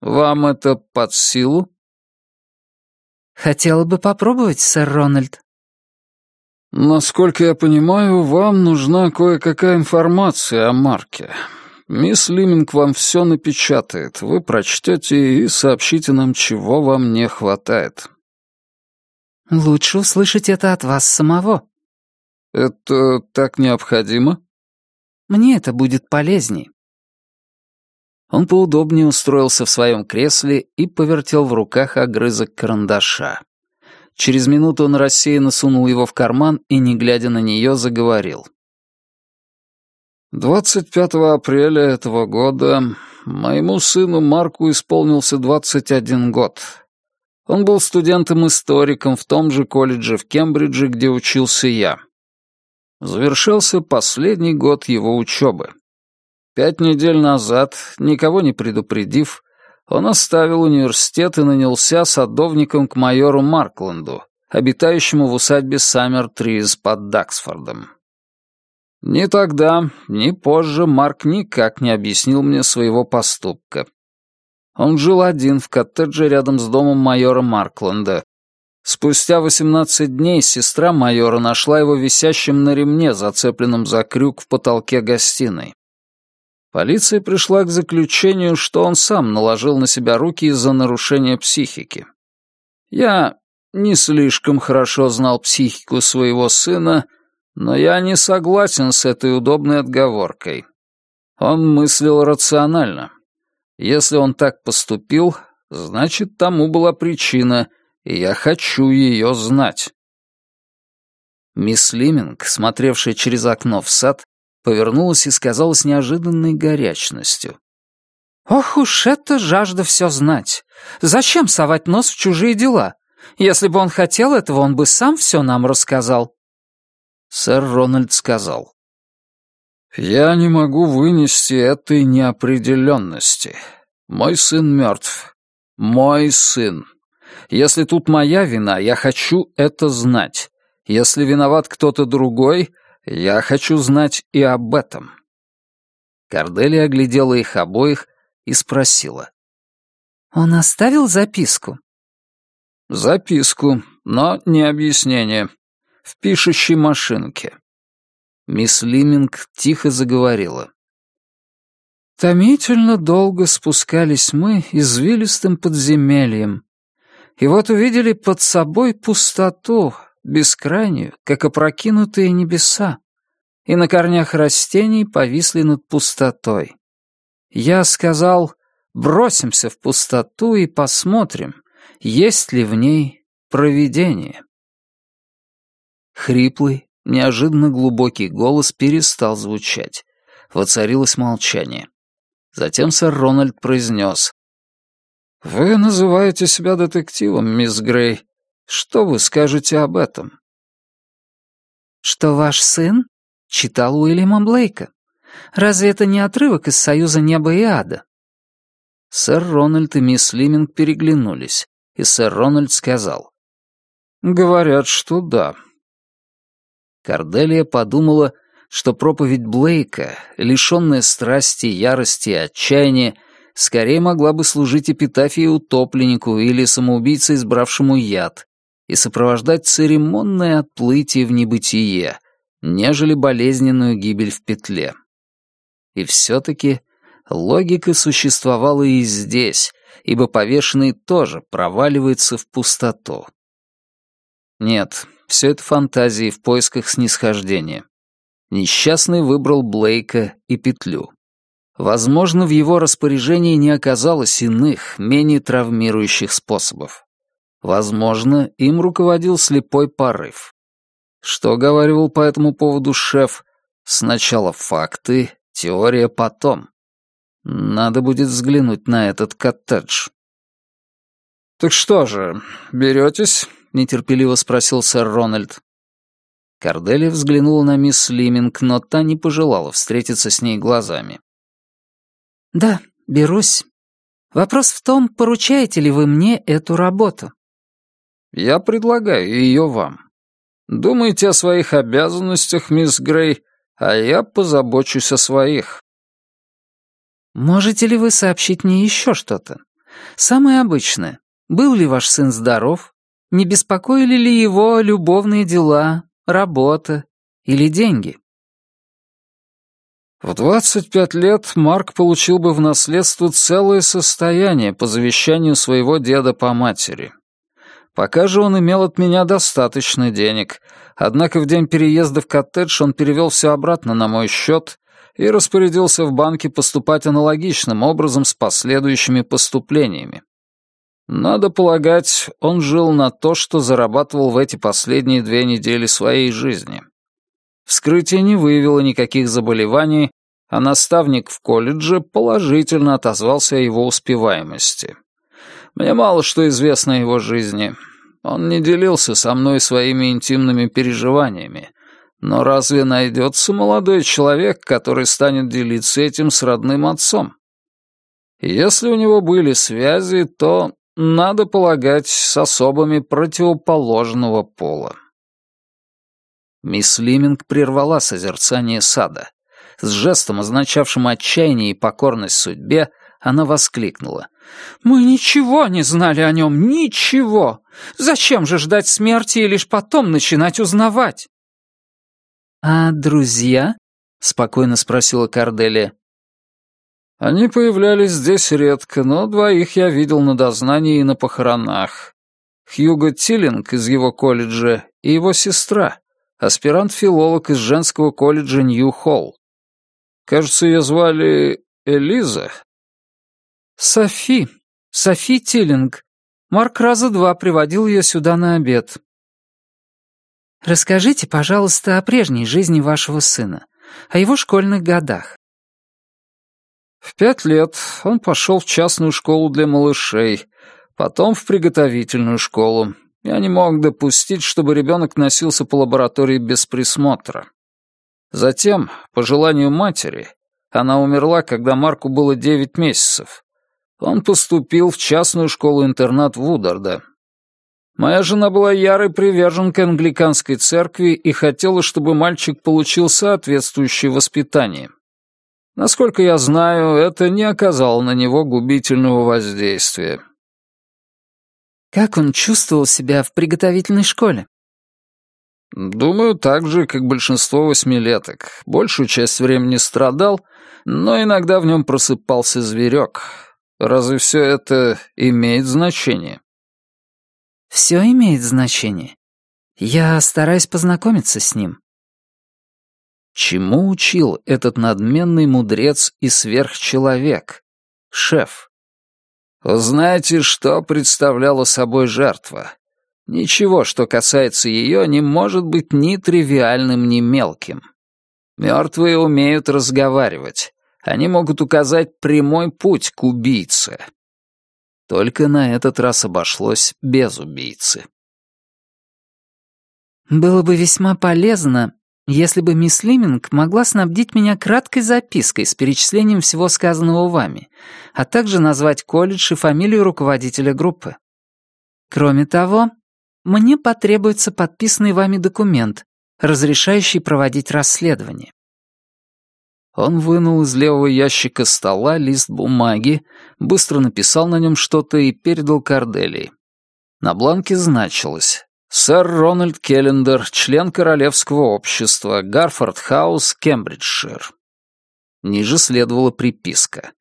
Вам это под силу? Хотела бы попробовать, сэр Рональд. Насколько я понимаю, вам нужна кое-какая информация о Марке. Мисс Лиминг вам все напечатает. Вы прочтете и сообщите нам, чего вам не хватает. Лучше услышать это от вас самого. «Это так необходимо?» «Мне это будет полезней». Он поудобнее устроился в своем кресле и повертел в руках огрызок карандаша. Через минуту он рассеянно сунул его в карман и, не глядя на нее, заговорил. 25 апреля этого года моему сыну Марку исполнился 21 год. Он был студентом-историком в том же колледже в Кембридже, где учился я. Завершился последний год его учебы. Пять недель назад, никого не предупредив, он оставил университет и нанялся садовником к майору Маркленду, обитающему в усадьбе Саммер-Триз под Даксфордом. Ни тогда, ни позже Марк никак не объяснил мне своего поступка. Он жил один в коттедже рядом с домом майора Маркленда. Спустя 18 дней сестра майора нашла его висящим на ремне, зацепленном за крюк в потолке гостиной. Полиция пришла к заключению, что он сам наложил на себя руки из-за нарушения психики. Я не слишком хорошо знал психику своего сына, но я не согласен с этой удобной отговоркой. Он мыслил рационально. Если он так поступил, значит, тому была причина, и я хочу ее знать. Мисс Лиминг, смотревшая через окно в сад, повернулась и сказала с неожиданной горячностью. «Ох уж это жажда все знать! Зачем совать нос в чужие дела? Если бы он хотел этого, он бы сам все нам рассказал». Сэр Рональд сказал. «Я не могу вынести этой неопределенности. Мой сын мертв. Мой сын. Если тут моя вина, я хочу это знать. Если виноват кто-то другой, я хочу знать и об этом». Кордели оглядела их обоих и спросила. «Он оставил записку?» «Записку, но не объяснение. В пишущей машинке». Мисс Лиминг тихо заговорила. Томительно долго спускались мы извилистым подземельем, и вот увидели под собой пустоту, бескрайнюю, как опрокинутые небеса, и на корнях растений повисли над пустотой. Я сказал, бросимся в пустоту и посмотрим, есть ли в ней провидение. Хриплый, неожиданно глубокий голос перестал звучать. Воцарилось молчание. Затем сэр Рональд произнес. «Вы называете себя детективом, мисс Грей. Что вы скажете об этом?» «Что ваш сын читал Уильяма Блейка. Разве это не отрывок из «Союза неба и ада»?» Сэр Рональд и мисс Лиминг переглянулись, и сэр Рональд сказал. «Говорят, что да». Корделия подумала, что проповедь Блейка, лишенная страсти, ярости и отчаяния, скорее могла бы служить эпитафией утопленнику или самоубийце, избравшему яд, и сопровождать церемонное отплытие в небытие, нежели болезненную гибель в петле. И все-таки логика существовала и здесь, ибо повешенный тоже проваливается в пустоту. Нет, все это фантазии в поисках снисхождения. Несчастный выбрал Блейка и петлю. Возможно, в его распоряжении не оказалось иных, менее травмирующих способов. Возможно, им руководил слепой порыв. Что говаривал по этому поводу шеф? Сначала факты, теория потом. Надо будет взглянуть на этот коттедж. «Так что же, беретесь?» — нетерпеливо спросил сэр Рональд. Корделия взглянула на мисс Лиминг, но та не пожелала встретиться с ней глазами. «Да, берусь. Вопрос в том, поручаете ли вы мне эту работу?» Я предлагаю ее вам. Думайте о своих обязанностях, мисс Грей, а я позабочусь о своих. Можете ли вы сообщить мне еще что-то? Самое обычное. Был ли ваш сын здоров? Не беспокоили ли его любовные дела, работа или деньги? В 25 лет Марк получил бы в наследство целое состояние по завещанию своего деда по матери. Пока же он имел от меня достаточно денег, однако в день переезда в коттедж он перевел все обратно на мой счет и распорядился в банке поступать аналогичным образом с последующими поступлениями. Надо полагать, он жил на то, что зарабатывал в эти последние две недели своей жизни. Вскрытие не выявило никаких заболеваний, а наставник в колледже положительно отозвался о его успеваемости. Мне мало что известно о его жизни. Он не делился со мной своими интимными переживаниями, Но разве найдется молодой человек, который станет делиться этим с родным отцом? Если у него были связи, то, надо полагать, с особами противоположного пола. Мисс Лиминг прервала созерцание сада. С жестом, означавшим отчаяние и покорность судьбе, она воскликнула. «Мы ничего не знали о нем, ничего! Зачем же ждать смерти и лишь потом начинать узнавать?» «А друзья?» — спокойно спросила Корделия. «Они появлялись здесь редко, но двоих я видел на дознании и на похоронах. Хьюго Тиллинг из его колледжа и его сестра, аспирант-филолог из женского колледжа Нью-Холл. Кажется, ее звали Элиза». «Софи. Софи Тиллинг. Марк раза два приводил ее сюда на обед. Расскажите, пожалуйста, о прежней жизни вашего сына, о его школьных годах. В пять лет он пошел в частную школу для малышей, потом в приготовительную школу. Я не мог допустить, чтобы ребенок носился по лаборатории без присмотра. Затем, по желанию матери, она умерла, когда Марку было девять месяцев. Он поступил в частную школу-интернат Вударда, Моя жена была ярой приверженкой англиканской церкви и хотела, чтобы мальчик получил соответствующее воспитание. Насколько я знаю, это не оказало на него губительного воздействия. Как он чувствовал себя в приготовительной школе? Думаю, так же, как большинство восьмилеток. Большую часть времени страдал, но иногда в нем просыпался зверек. Разве все это имеет значение? Все имеет значение. Я стараюсь познакомиться с ним. Чему учил этот надменный мудрец и сверхчеловек? Шеф. Знаете, что представляла собой жертва? Ничего, что касается ее, не может быть ни тривиальным, ни мелким. Мертвые умеют разговаривать. Они могут указать прямой путь к убийце. Только на этот раз обошлось без убийцы. «Было бы весьма полезно, если бы мисс Лиминг могла снабдить меня краткой запиской с перечислением всего сказанного вами, а также назвать колледж и фамилию руководителя группы. Кроме того, мне потребуется подписанный вами документ, разрешающий проводить расследование. Он вынул из левого ящика стола лист бумаги, быстро написал на нем что-то и передал Корделии. На бланке значилось «Сэр Рональд Келлендер, член Королевского общества, Гарфорд Хаус, Кембриджшир». Ниже следовала приписка.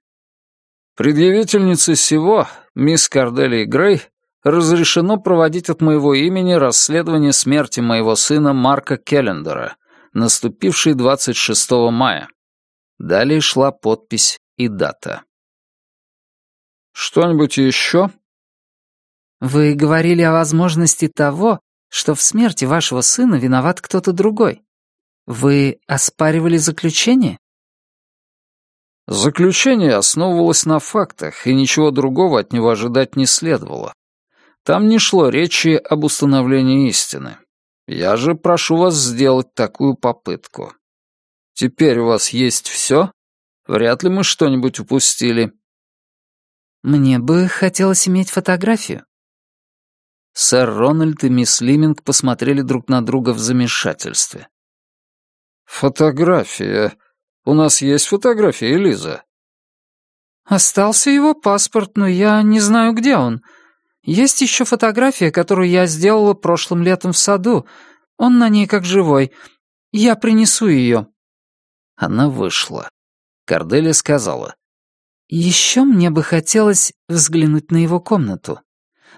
«Предъявительнице всего, мисс Корделии Грей, разрешено проводить от моего имени расследование смерти моего сына Марка Келлендера, наступившей 26 мая. Далее шла подпись и дата. «Что-нибудь еще?» «Вы говорили о возможности того, что в смерти вашего сына виноват кто-то другой. Вы оспаривали заключение?» Заключение основывалось на фактах, и ничего другого от него ожидать не следовало. Там не шло речи об установлении истины. Я же прошу вас сделать такую попытку. Теперь у вас есть все? Вряд ли мы что-нибудь упустили». «Мне бы хотелось иметь фотографию». Сэр Рональд и мисс Лиминг посмотрели друг на друга в замешательстве. «Фотография? У нас есть фотография, Элиза?» «Остался его паспорт, но я не знаю, где он. Есть еще фотография, которую я сделала прошлым летом в саду. Он на ней как живой. Я принесу ее». Она вышла. Корделия сказала. «Еще мне бы хотелось взглянуть на его комнату.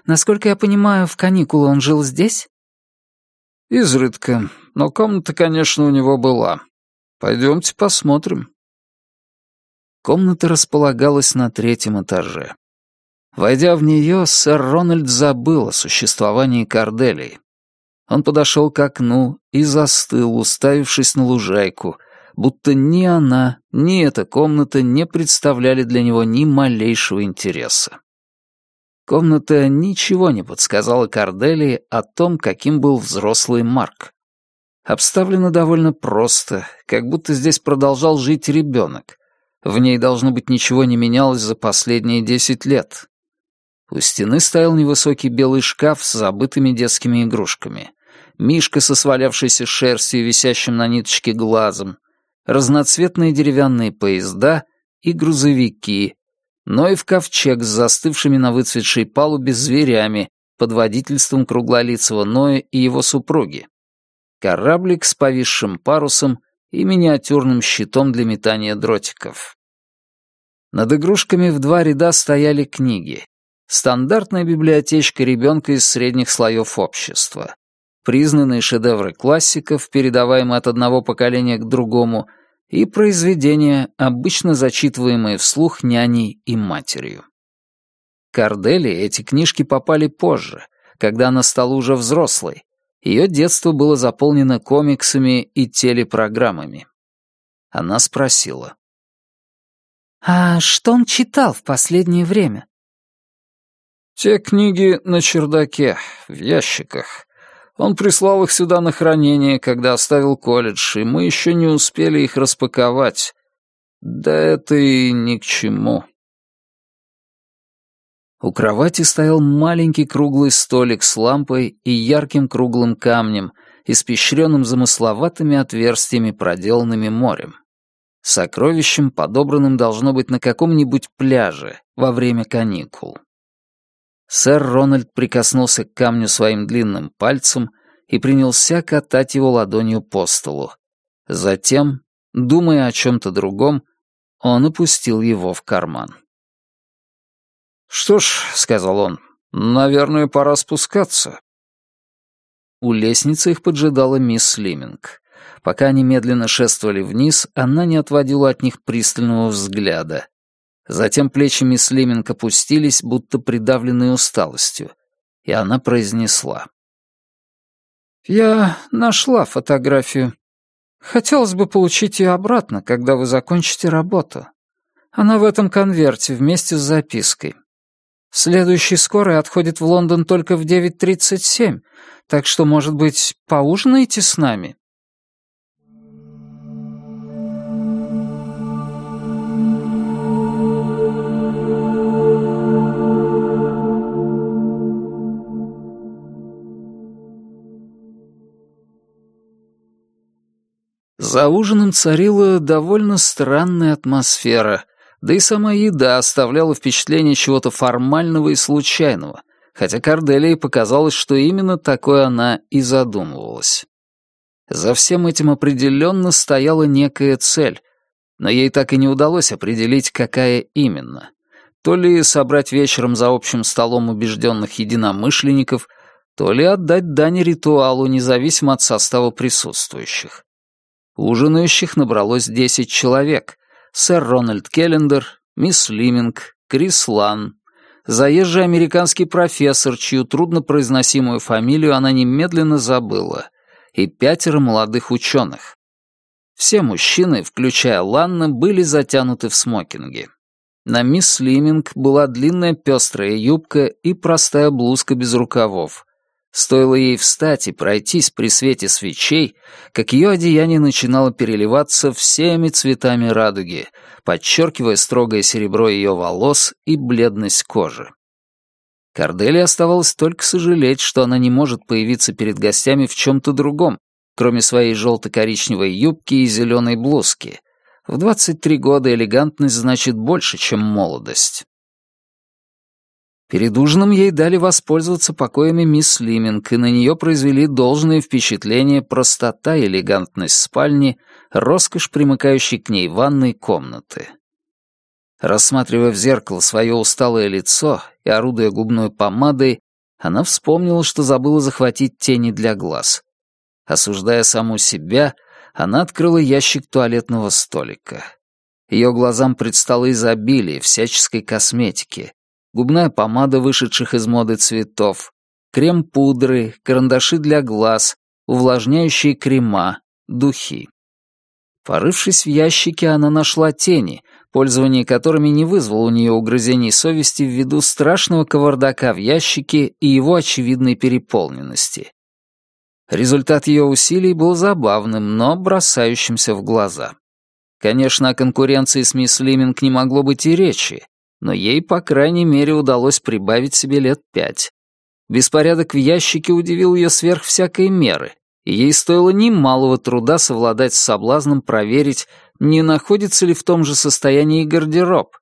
Насколько я понимаю, в каникулы он жил здесь?» «Изредка, но комната, конечно, у него была. Пойдемте посмотрим». Комната располагалась на третьем этаже. Войдя в нее, сэр Рональд забыл о существовании Корделии. Он подошел к окну и застыл, уставившись на лужайку — будто ни она, ни эта комната не представляли для него ни малейшего интереса. Комната ничего не подсказала Корделии о том, каким был взрослый Марк. Обставлено довольно просто, как будто здесь продолжал жить ребенок. В ней, должно быть, ничего не менялось за последние десять лет. У стены стоял невысокий белый шкаф с забытыми детскими игрушками. Мишка со свалявшейся шерстью висящим на ниточке глазом. Разноцветные деревянные поезда и грузовики. Но и в ковчег с застывшими на выцветшей палубе зверями под водительством круглолицего Ноя и его супруги кораблик с повисшим парусом и миниатюрным щитом для метания дротиков. Над игрушками в два ряда стояли книги. Стандартная библиотечка ребенка из средних слоев общества. Признанные шедевры классиков, передаваемые от одного поколения к другому, и произведения, обычно зачитываемые вслух няней и матерью. Кардели эти книжки попали позже, когда она стала уже взрослой, ее детство было заполнено комиксами и телепрограммами. Она спросила. «А что он читал в последнее время?» «Те книги на чердаке, в ящиках. Он прислал их сюда на хранение, когда оставил колледж, и мы еще не успели их распаковать. Да это и ни к чему». У кровати стоял маленький круглый столик с лампой и ярким круглым камнем, испещренным замысловатыми отверстиями, проделанными морем. Сокровищем, подобранным должно быть на каком-нибудь пляже во время каникул. Сэр Рональд прикоснулся к камню своим длинным пальцем и принялся катать его ладонью по столу. Затем, думая о чем-то другом, он опустил его в карман. «Что ж», — сказал он, — «наверное, пора спускаться». У лестницы их поджидала мисс Лиминг. Пока они медленно шествовали вниз, она не отводила от них пристального взгляда. Затем плечи мисс Лиминг опустились, будто придавленные усталостью, и она произнесла. «Я нашла фотографию. Хотелось бы получить ее обратно, когда вы закончите работу. Она в этом конверте вместе с запиской. Следующий скорый отходит в Лондон только в 9.37, так что, может быть, поужинаете с нами?» За ужином царила довольно странная атмосфера, да и сама еда оставляла впечатление чего-то формального и случайного, хотя Корделии показалось, что именно такое она и задумывалась. За всем этим определенно стояла некая цель, но ей так и не удалось определить, какая именно. То ли собрать вечером за общим столом убежденных единомышленников, то ли отдать дань ритуалу, независимо от состава присутствующих. Ужинающих набралось десять человек, сэр Рональд Келлендер, мисс Лиминг, Крис Ланн, заезжий американский профессор, чью труднопроизносимую фамилию она немедленно забыла, и пятеро молодых ученых. Все мужчины, включая Ланна, были затянуты в смокинги. На мисс Лиминг была длинная пестрая юбка и простая блузка без рукавов, Стоило ей встать и пройтись при свете свечей, как ее одеяние начинало переливаться всеми цветами радуги, подчеркивая строгое серебро ее волос и бледность кожи. Кардели оставалось только сожалеть, что она не может появиться перед гостями в чем-то другом, кроме своей желто-коричневой юбки и зеленой блузки. В 23 года элегантность значит больше, чем молодость. Перед ужином ей дали воспользоваться покоями мисс Лиминг, и на нее произвели должное впечатление простота и элегантность спальни, роскошь примыкающей к ней ванной комнаты. Рассматривая в зеркало свое усталое лицо и орудуя губной помадой, она вспомнила, что забыла захватить тени для глаз. Осуждая саму себя, она открыла ящик туалетного столика. Ее глазам предстало изобилие всяческой косметики, губная помада вышедших из моды цветов, крем-пудры, карандаши для глаз, увлажняющие крема, духи. Порывшись в ящике, она нашла тени, пользование которыми не вызвало у нее угрызений совести ввиду страшного кавардака в ящике и его очевидной переполненности. Результат ее усилий был забавным, но бросающимся в глаза. Конечно, о конкуренции с мисс Лиминг не могло быть и речи, но ей, по крайней мере, удалось прибавить себе лет пять. Беспорядок в ящике удивил ее сверх всякой меры, и ей стоило немалого труда совладать с соблазном проверить, не находится ли в том же состоянии гардероб.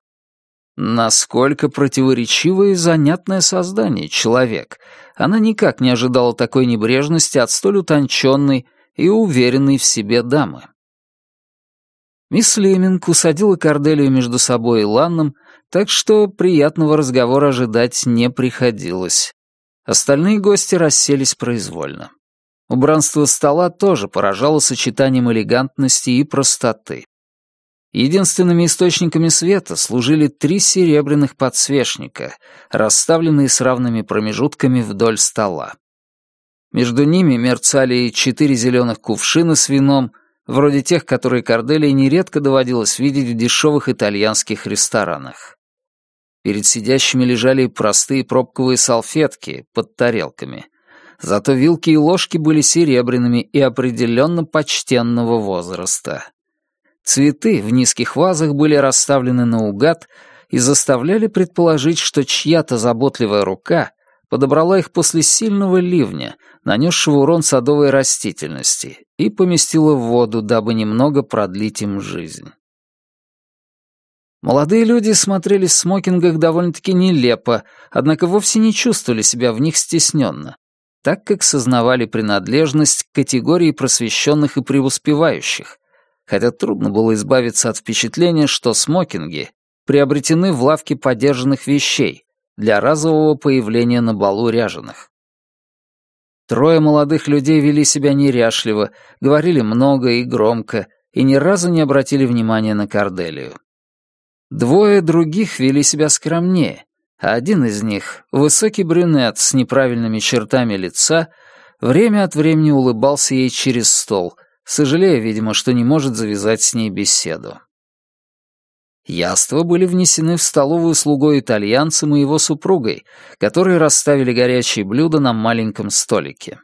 Насколько противоречивое и занятное создание человек. Она никак не ожидала такой небрежности от столь утонченной и уверенной в себе дамы. Мисс Леминг усадила Корделию между собой и Ланном, так что приятного разговора ожидать не приходилось. Остальные гости расселись произвольно. Убранство стола тоже поражало сочетанием элегантности и простоты. Единственными источниками света служили три серебряных подсвечника, расставленные с равными промежутками вдоль стола. Между ними мерцали четыре зеленых кувшина с вином, вроде тех, которые Корделии нередко доводилось видеть в дешевых итальянских ресторанах. Перед сидящими лежали простые пробковые салфетки под тарелками. Зато вилки и ложки были серебряными и определенно почтенного возраста. Цветы в низких вазах были расставлены наугад и заставляли предположить, что чья-то заботливая рука подобрала их после сильного ливня, нанесшего урон садовой растительности, и поместила в воду, дабы немного продлить им жизнь. Молодые люди смотрелись в смокингах довольно-таки нелепо, однако вовсе не чувствовали себя в них стесненно, так как сознавали принадлежность к категории просвещенных и преуспевающих, хотя трудно было избавиться от впечатления, что смокинги приобретены в лавке подержанных вещей для разового появления на балу ряженых. Трое молодых людей вели себя неряшливо, говорили много и громко, и ни разу не обратили внимания на Корделию. Двое других вели себя скромнее, а один из них, высокий брюнет с неправильными чертами лица, время от времени улыбался ей через стол, сожалея, видимо, что не может завязать с ней беседу. Яства были внесены в столовую слугой итальянцем и его супругой, которые расставили горячие блюда на маленьком столике.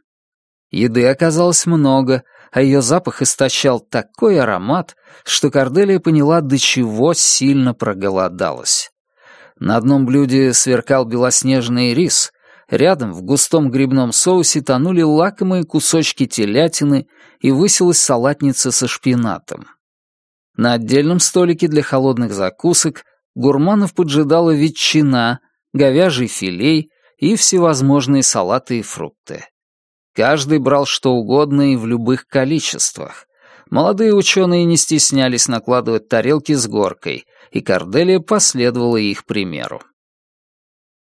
Еды оказалось много, а ее запах истощал такой аромат, что Корделия поняла, до чего сильно проголодалась. На одном блюде сверкал белоснежный рис, Рядом в густом грибном соусе тонули лакомые кусочки телятины и высилась салатница со шпинатом. На отдельном столике для холодных закусок гурманов поджидала ветчина, говяжий филей и всевозможные салаты и фрукты. Каждый брал что угодно и в любых количествах. Молодые ученые не стеснялись накладывать тарелки с горкой, и Корделия последовала их примеру.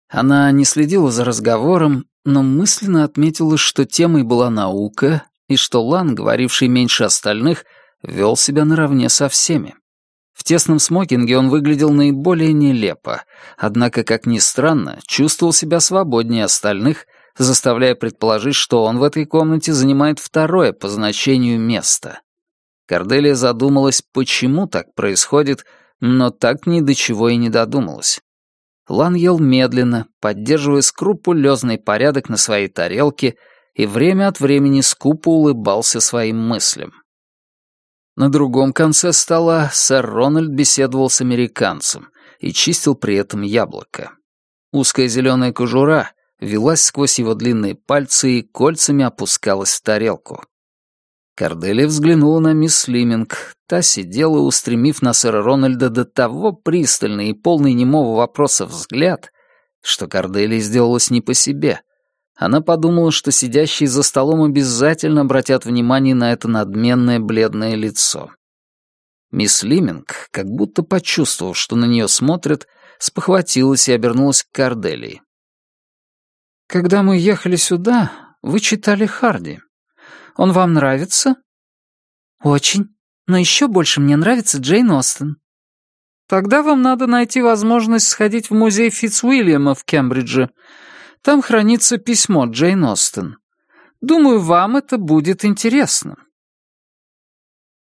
Она не следила за разговором, но мысленно отметила, что темой была наука, и что Лан, говоривший меньше остальных, вел себя наравне со всеми. В тесном смокинге он выглядел наиболее нелепо, однако, как ни странно, чувствовал себя свободнее остальных, заставляя предположить, что он в этой комнате занимает второе по значению место. Корделия задумалась, почему так происходит, но так ни до чего и не додумалась. Лан ел медленно, поддерживая скрупулезный порядок на своей тарелке и время от времени скупо улыбался своим мыслям. На другом конце стола сэр Рональд беседовал с американцем и чистил при этом яблоко. Узкая зеленая кожура велась сквозь его длинные пальцы и кольцами опускалась в тарелку. Корделия взглянула на мисс Лиминг. Та сидела, устремив на сэра Рональда до того пристальный и полный немого вопроса взгляд, что Корделия сделалась не по себе. Она подумала, что сидящие за столом обязательно обратят внимание на это надменное бледное лицо. Мисс Лиминг, как будто почувствовав, что на нее смотрят, спохватилась и обернулась к Корделии. «Когда мы ехали сюда, вы читали Харди», он вам нравится?» «Очень. Но еще больше мне нравится Джейн Остен». «Тогда вам надо найти возможность сходить в музей Фитцуильяма в Кембридже. Там хранится письмо Джейн Остен. Думаю, вам это будет интересно».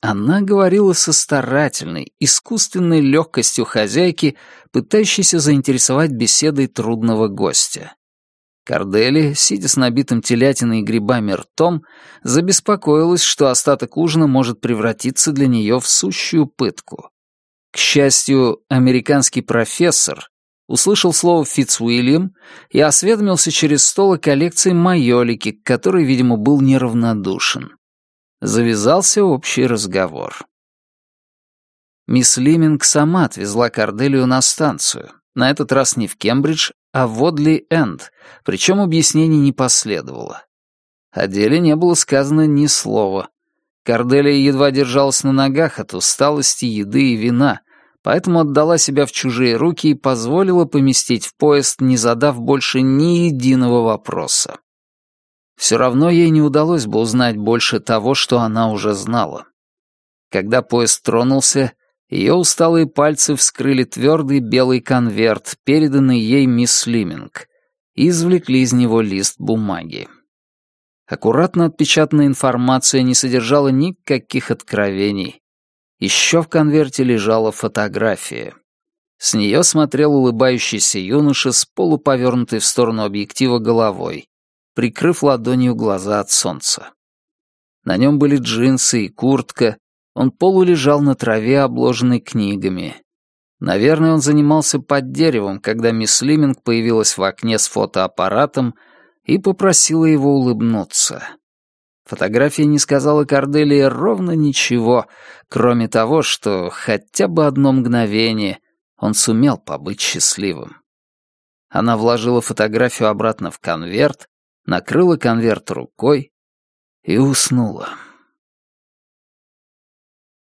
Она говорила со старательной, искусственной легкостью хозяйки, пытающейся заинтересовать беседой трудного гостя. Кардели, сидя с набитым телятиной и грибами ртом, забеспокоилась, что остаток ужина может превратиться для нее в сущую пытку. К счастью, американский профессор услышал слово «Фитцуильям» и осведомился через стол о коллекции майолики, к которой, видимо, был неравнодушен. Завязался общий разговор. Мисс Лиминг сама отвезла Корделию на станцию, на этот раз не в Кембридж, а в Водли-Энд, причем объяснений не последовало. О деле не было сказано ни слова. Корделия едва держалась на ногах от усталости, еды и вина, поэтому отдала себя в чужие руки и позволила поместить в поезд, не задав больше ни единого вопроса. Все равно ей не удалось бы узнать больше того, что она уже знала. Когда поезд тронулся, ее усталые пальцы вскрыли твердый белый конверт, переданный ей мисс Лиминг, и извлекли из него лист бумаги. Аккуратно отпечатанная информация не содержала никаких откровений. Еще в конверте лежала фотография. С нее смотрел улыбающийся юноша с полуповернутой в сторону объектива головой, прикрыв ладонью глаза от солнца. На нем были джинсы и куртка, он полулежал на траве, обложенной книгами. Наверное, он занимался под деревом, когда мисс Лиминг появилась в окне с фотоаппаратом и попросила его улыбнуться. Фотография не сказала Корделии ровно ничего, кроме того, что хотя бы одно мгновение он сумел побыть счастливым. Она вложила фотографию обратно в конверт, накрыла конверт рукой и уснула.